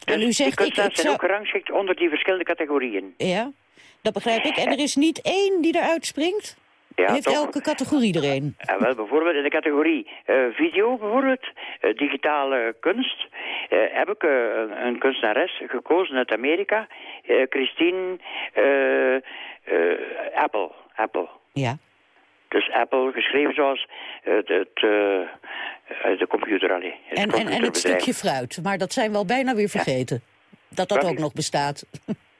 [SPEAKER 20] Dus
[SPEAKER 16] en u zegt, ik,
[SPEAKER 20] kunstenaars
[SPEAKER 16] ik
[SPEAKER 20] zijn
[SPEAKER 16] zou...
[SPEAKER 20] ook gerangschikt onder die verschillende categorieën.
[SPEAKER 16] Ja, dat begrijp ik. En er is niet één die eruit springt?
[SPEAKER 20] Ja,
[SPEAKER 16] Heeft
[SPEAKER 20] toch?
[SPEAKER 16] elke categorie er een?
[SPEAKER 20] Ja, wel, bijvoorbeeld in de categorie eh, video, bijvoorbeeld, eh, digitale kunst, eh, heb ik eh, een, kunstenares gekozen uit Amerika, eh, Christine eh, eh, Apple. Apple.
[SPEAKER 16] Ja.
[SPEAKER 20] Dus Apple, geschreven zoals eh, het, het, eh, de computer alleen. Het
[SPEAKER 16] En, en, en het stukje fruit, maar dat zijn we al bijna weer vergeten. Dat dat ook nog bestaat.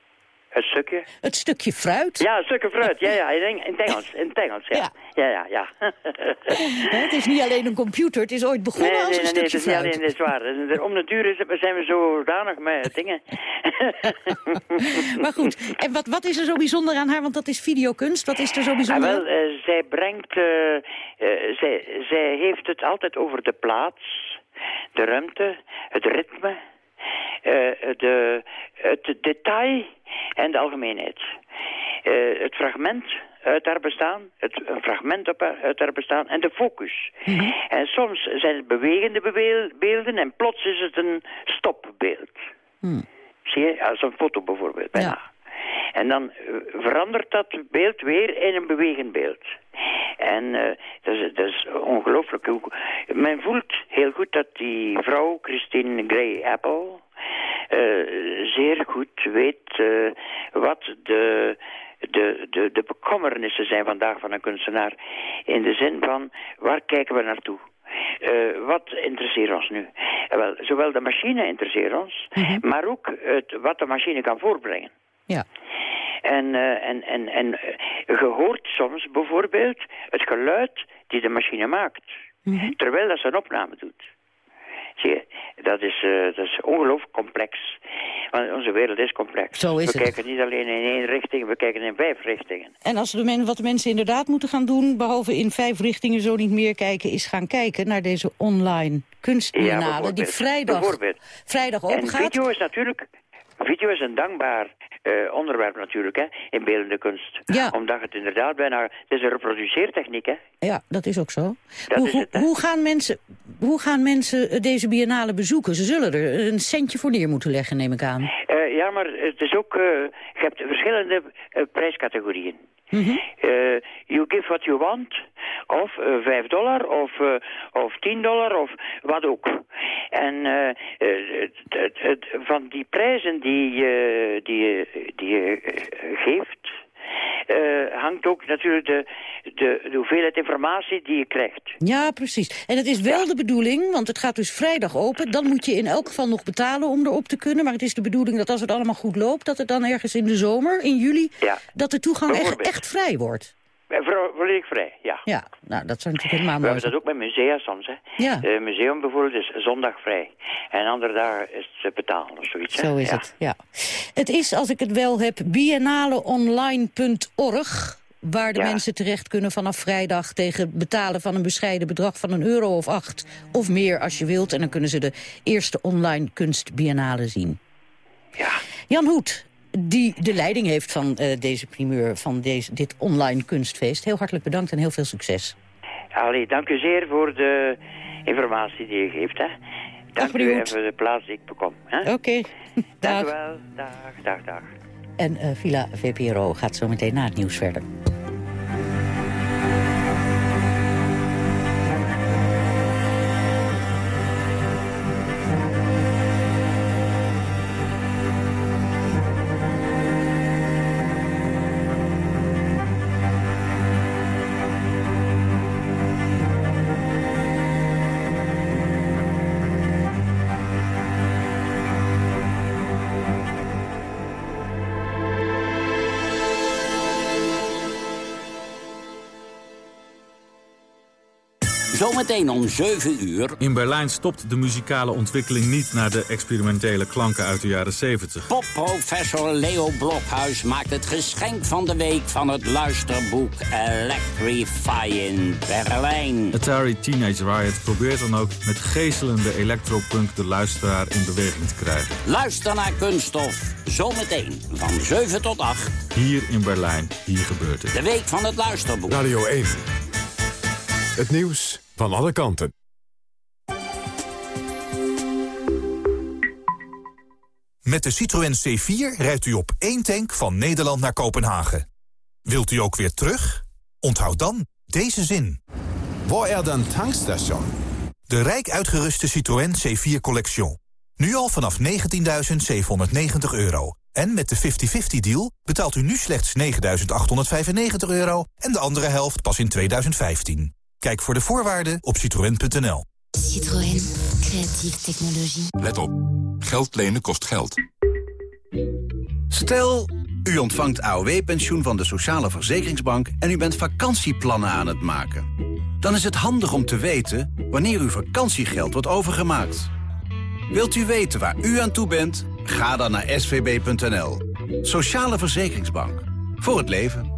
[SPEAKER 20] Het stukje?
[SPEAKER 16] Het stukje fruit.
[SPEAKER 20] Ja, een stukje fruit. Ja, ja, in, het Engels. In het Engels, ja. Ja, ja, ja.
[SPEAKER 16] Het is niet alleen een computer, het is ooit begonnen
[SPEAKER 20] Nee,
[SPEAKER 16] als
[SPEAKER 20] nee,
[SPEAKER 16] een
[SPEAKER 20] nee, nee,
[SPEAKER 16] stukje
[SPEAKER 20] het is niet
[SPEAKER 16] fruit.
[SPEAKER 20] alleen, dat is waar. Om de duur is, het- zijn we zodanig met dingen.
[SPEAKER 16] Maar goed, en wat, wat is er zo bijzonder aan haar? Want dat is videokunst. Wat is er zo
[SPEAKER 20] Ah,
[SPEAKER 16] bijzonder
[SPEAKER 20] wel,
[SPEAKER 16] aan?
[SPEAKER 20] eh, zij brengt, eh, eh, zij, zij heeft het altijd over de plaats, de ruimte, het ritme, de, het detail en de algemeenheid. Eh, het fragment uit haar bestaan, het een fragment op haar, uit haar bestaan en de focus. En soms zijn het bewegende beelden en plots is het een stopbeeld. Zie je, als een foto bijvoorbeeld, bijna. En dan eh, verandert dat beeld weer in een bewegend beeld. En eh, dat is, dat is ongelooflijk. Men voelt heel goed dat die vrouw, Christine Gray Apple, eh, zeer goed weet wat de, de, de, de bekommernissen zijn vandaag van een kunstenaar. In de zin van, waar kijken we naartoe? Wat interesseert ons nu? Wel, zowel de machine interesseert ons, maar ook het, wat de machine kan voorbrengen.
[SPEAKER 16] Ja.
[SPEAKER 20] En, eh, en, en, en eh, je hoort soms bijvoorbeeld het geluid die de machine maakt, terwijl dat ze een opname doet. Zie je, dat is, eh, dat is ongelooflijk complex. Want onze wereld is complex.
[SPEAKER 16] Zo is
[SPEAKER 20] we
[SPEAKER 16] het.
[SPEAKER 20] kijken niet alleen in één richting, we kijken in vijf richtingen.
[SPEAKER 16] En als de men, wat de mensen inderdaad moeten gaan doen... behalve in vijf richtingen zo niet meer kijken... is gaan kijken naar deze online kunstbiennale... die vrijdag, vrijdag
[SPEAKER 20] En
[SPEAKER 16] open gaat.
[SPEAKER 20] video is natuurlijk... Video is een dankbaar eh, onderwerp natuurlijk, hè, in beeldende kunst.
[SPEAKER 16] Ja.
[SPEAKER 20] Omdat het inderdaad bijna... Het is een reproduceertechniek, hè.
[SPEAKER 16] Ja, dat is ook zo.
[SPEAKER 20] Dat
[SPEAKER 16] hoe,
[SPEAKER 20] is
[SPEAKER 16] hoe-
[SPEAKER 20] het, hè.
[SPEAKER 16] hoe, gaan mensen, hoe gaan mensen eh, deze biennale bezoeken? Ze zullen er een centje voor neer moeten leggen, neem ik aan.
[SPEAKER 20] Eh, ja, maar het is ook... je hebt verschillende eh,
[SPEAKER 16] Mhm.
[SPEAKER 20] Eh, you give what you want, of eh, 5 dollar, of, eh, of 10 dollar, of wat ook. En van die prijzen die, die, die je geeft, eh, hangt ook natuurlijk de, de, de hoeveelheid informatie die je krijgt.
[SPEAKER 16] Ja, precies. En het is wel de bedoeling, want het gaat dus vrijdag open. Dan moet je in elk geval nog betalen om erop te kunnen. Maar het is de bedoeling dat als het allemaal goed loopt... dat het dan ergens in de zomer, in juli,
[SPEAKER 20] Ja.
[SPEAKER 16] dat de toegang echt, echt vrij wordt.
[SPEAKER 20] Eh, vo- Volledig vrij, ja.
[SPEAKER 16] Ja, nou, dat zou natuurlijk helemaal
[SPEAKER 20] We
[SPEAKER 16] mooi
[SPEAKER 20] hebben
[SPEAKER 16] zijn.
[SPEAKER 20] dat ook met musea soms. Hè.
[SPEAKER 16] Ja.
[SPEAKER 20] Eh, museum bijvoorbeeld is zondag vrij. En andere dagen is het betalen of zoiets. hè.
[SPEAKER 16] Zo is
[SPEAKER 20] Ja.
[SPEAKER 16] het, ja. Het is, als ik het wel heb, biennaleonline.org... waar de
[SPEAKER 20] Ja.
[SPEAKER 16] mensen terecht kunnen vanaf vrijdag... tegen betalen van een bescheiden bedrag van een euro of acht... of meer als je wilt. En dan kunnen ze de eerste online kunstbiennale zien.
[SPEAKER 20] Ja.
[SPEAKER 16] Jan Hoed, die de leiding heeft van eh, deze primeur... van deze, dit online kunstfeest. Heel hartelijk bedankt en heel veel succes.
[SPEAKER 20] Allee, dank u zeer voor de informatie die u geeft. Hè. Dank u
[SPEAKER 16] Hoed.
[SPEAKER 20] voor de plaats die ik bekom.
[SPEAKER 16] Oké,
[SPEAKER 20] Dank
[SPEAKER 16] dag.
[SPEAKER 20] u wel. Dag, dag, dag.
[SPEAKER 16] En eh, Villa VPRO gaat zo meteen na het nieuws verder.
[SPEAKER 21] Zometeen om 7 uur.
[SPEAKER 22] In Berlijn stopt de muzikale ontwikkeling niet naar de experimentele klanken uit de jaren 70.
[SPEAKER 21] Popprofessor Leo Blokhuis maakt het geschenk van de week van het luisterboek Electrifying Berlijn.
[SPEAKER 22] Atari Teenage Riot probeert dan ook met geestelende electropunk de luisteraar in beweging te krijgen.
[SPEAKER 21] Luister naar Kunststof. Zometeen van 7 tot 8.
[SPEAKER 22] Hier in Berlijn, hier gebeurt het.
[SPEAKER 21] De week van het luisterboek.
[SPEAKER 1] Radio 1. Het nieuws van alle kanten.
[SPEAKER 23] Met de Citroën C4 rijdt u op één tank van Nederland naar Kopenhagen. Wilt u ook weer terug? Onthoud dan deze zin.
[SPEAKER 24] Waar er dan tankstation?
[SPEAKER 23] De rijk uitgeruste Citroën C4 Collection. Nu al vanaf 19.790 euro. En met de 50-50 deal betaalt u nu slechts 9.895 euro... en de andere helft pas in 2015. Kijk voor de voorwaarden op citroën.nl.
[SPEAKER 25] Citroën. Creatieve technologie.
[SPEAKER 26] Let op. Geld lenen kost geld.
[SPEAKER 27] Stel, u ontvangt AOW-pensioen van de Sociale Verzekeringsbank... en u bent vakantieplannen aan het maken. Dan is het handig om te weten wanneer uw vakantiegeld wordt overgemaakt. Wilt u weten waar u aan toe bent? Ga dan naar svb.nl. Sociale Verzekeringsbank. Voor het leven.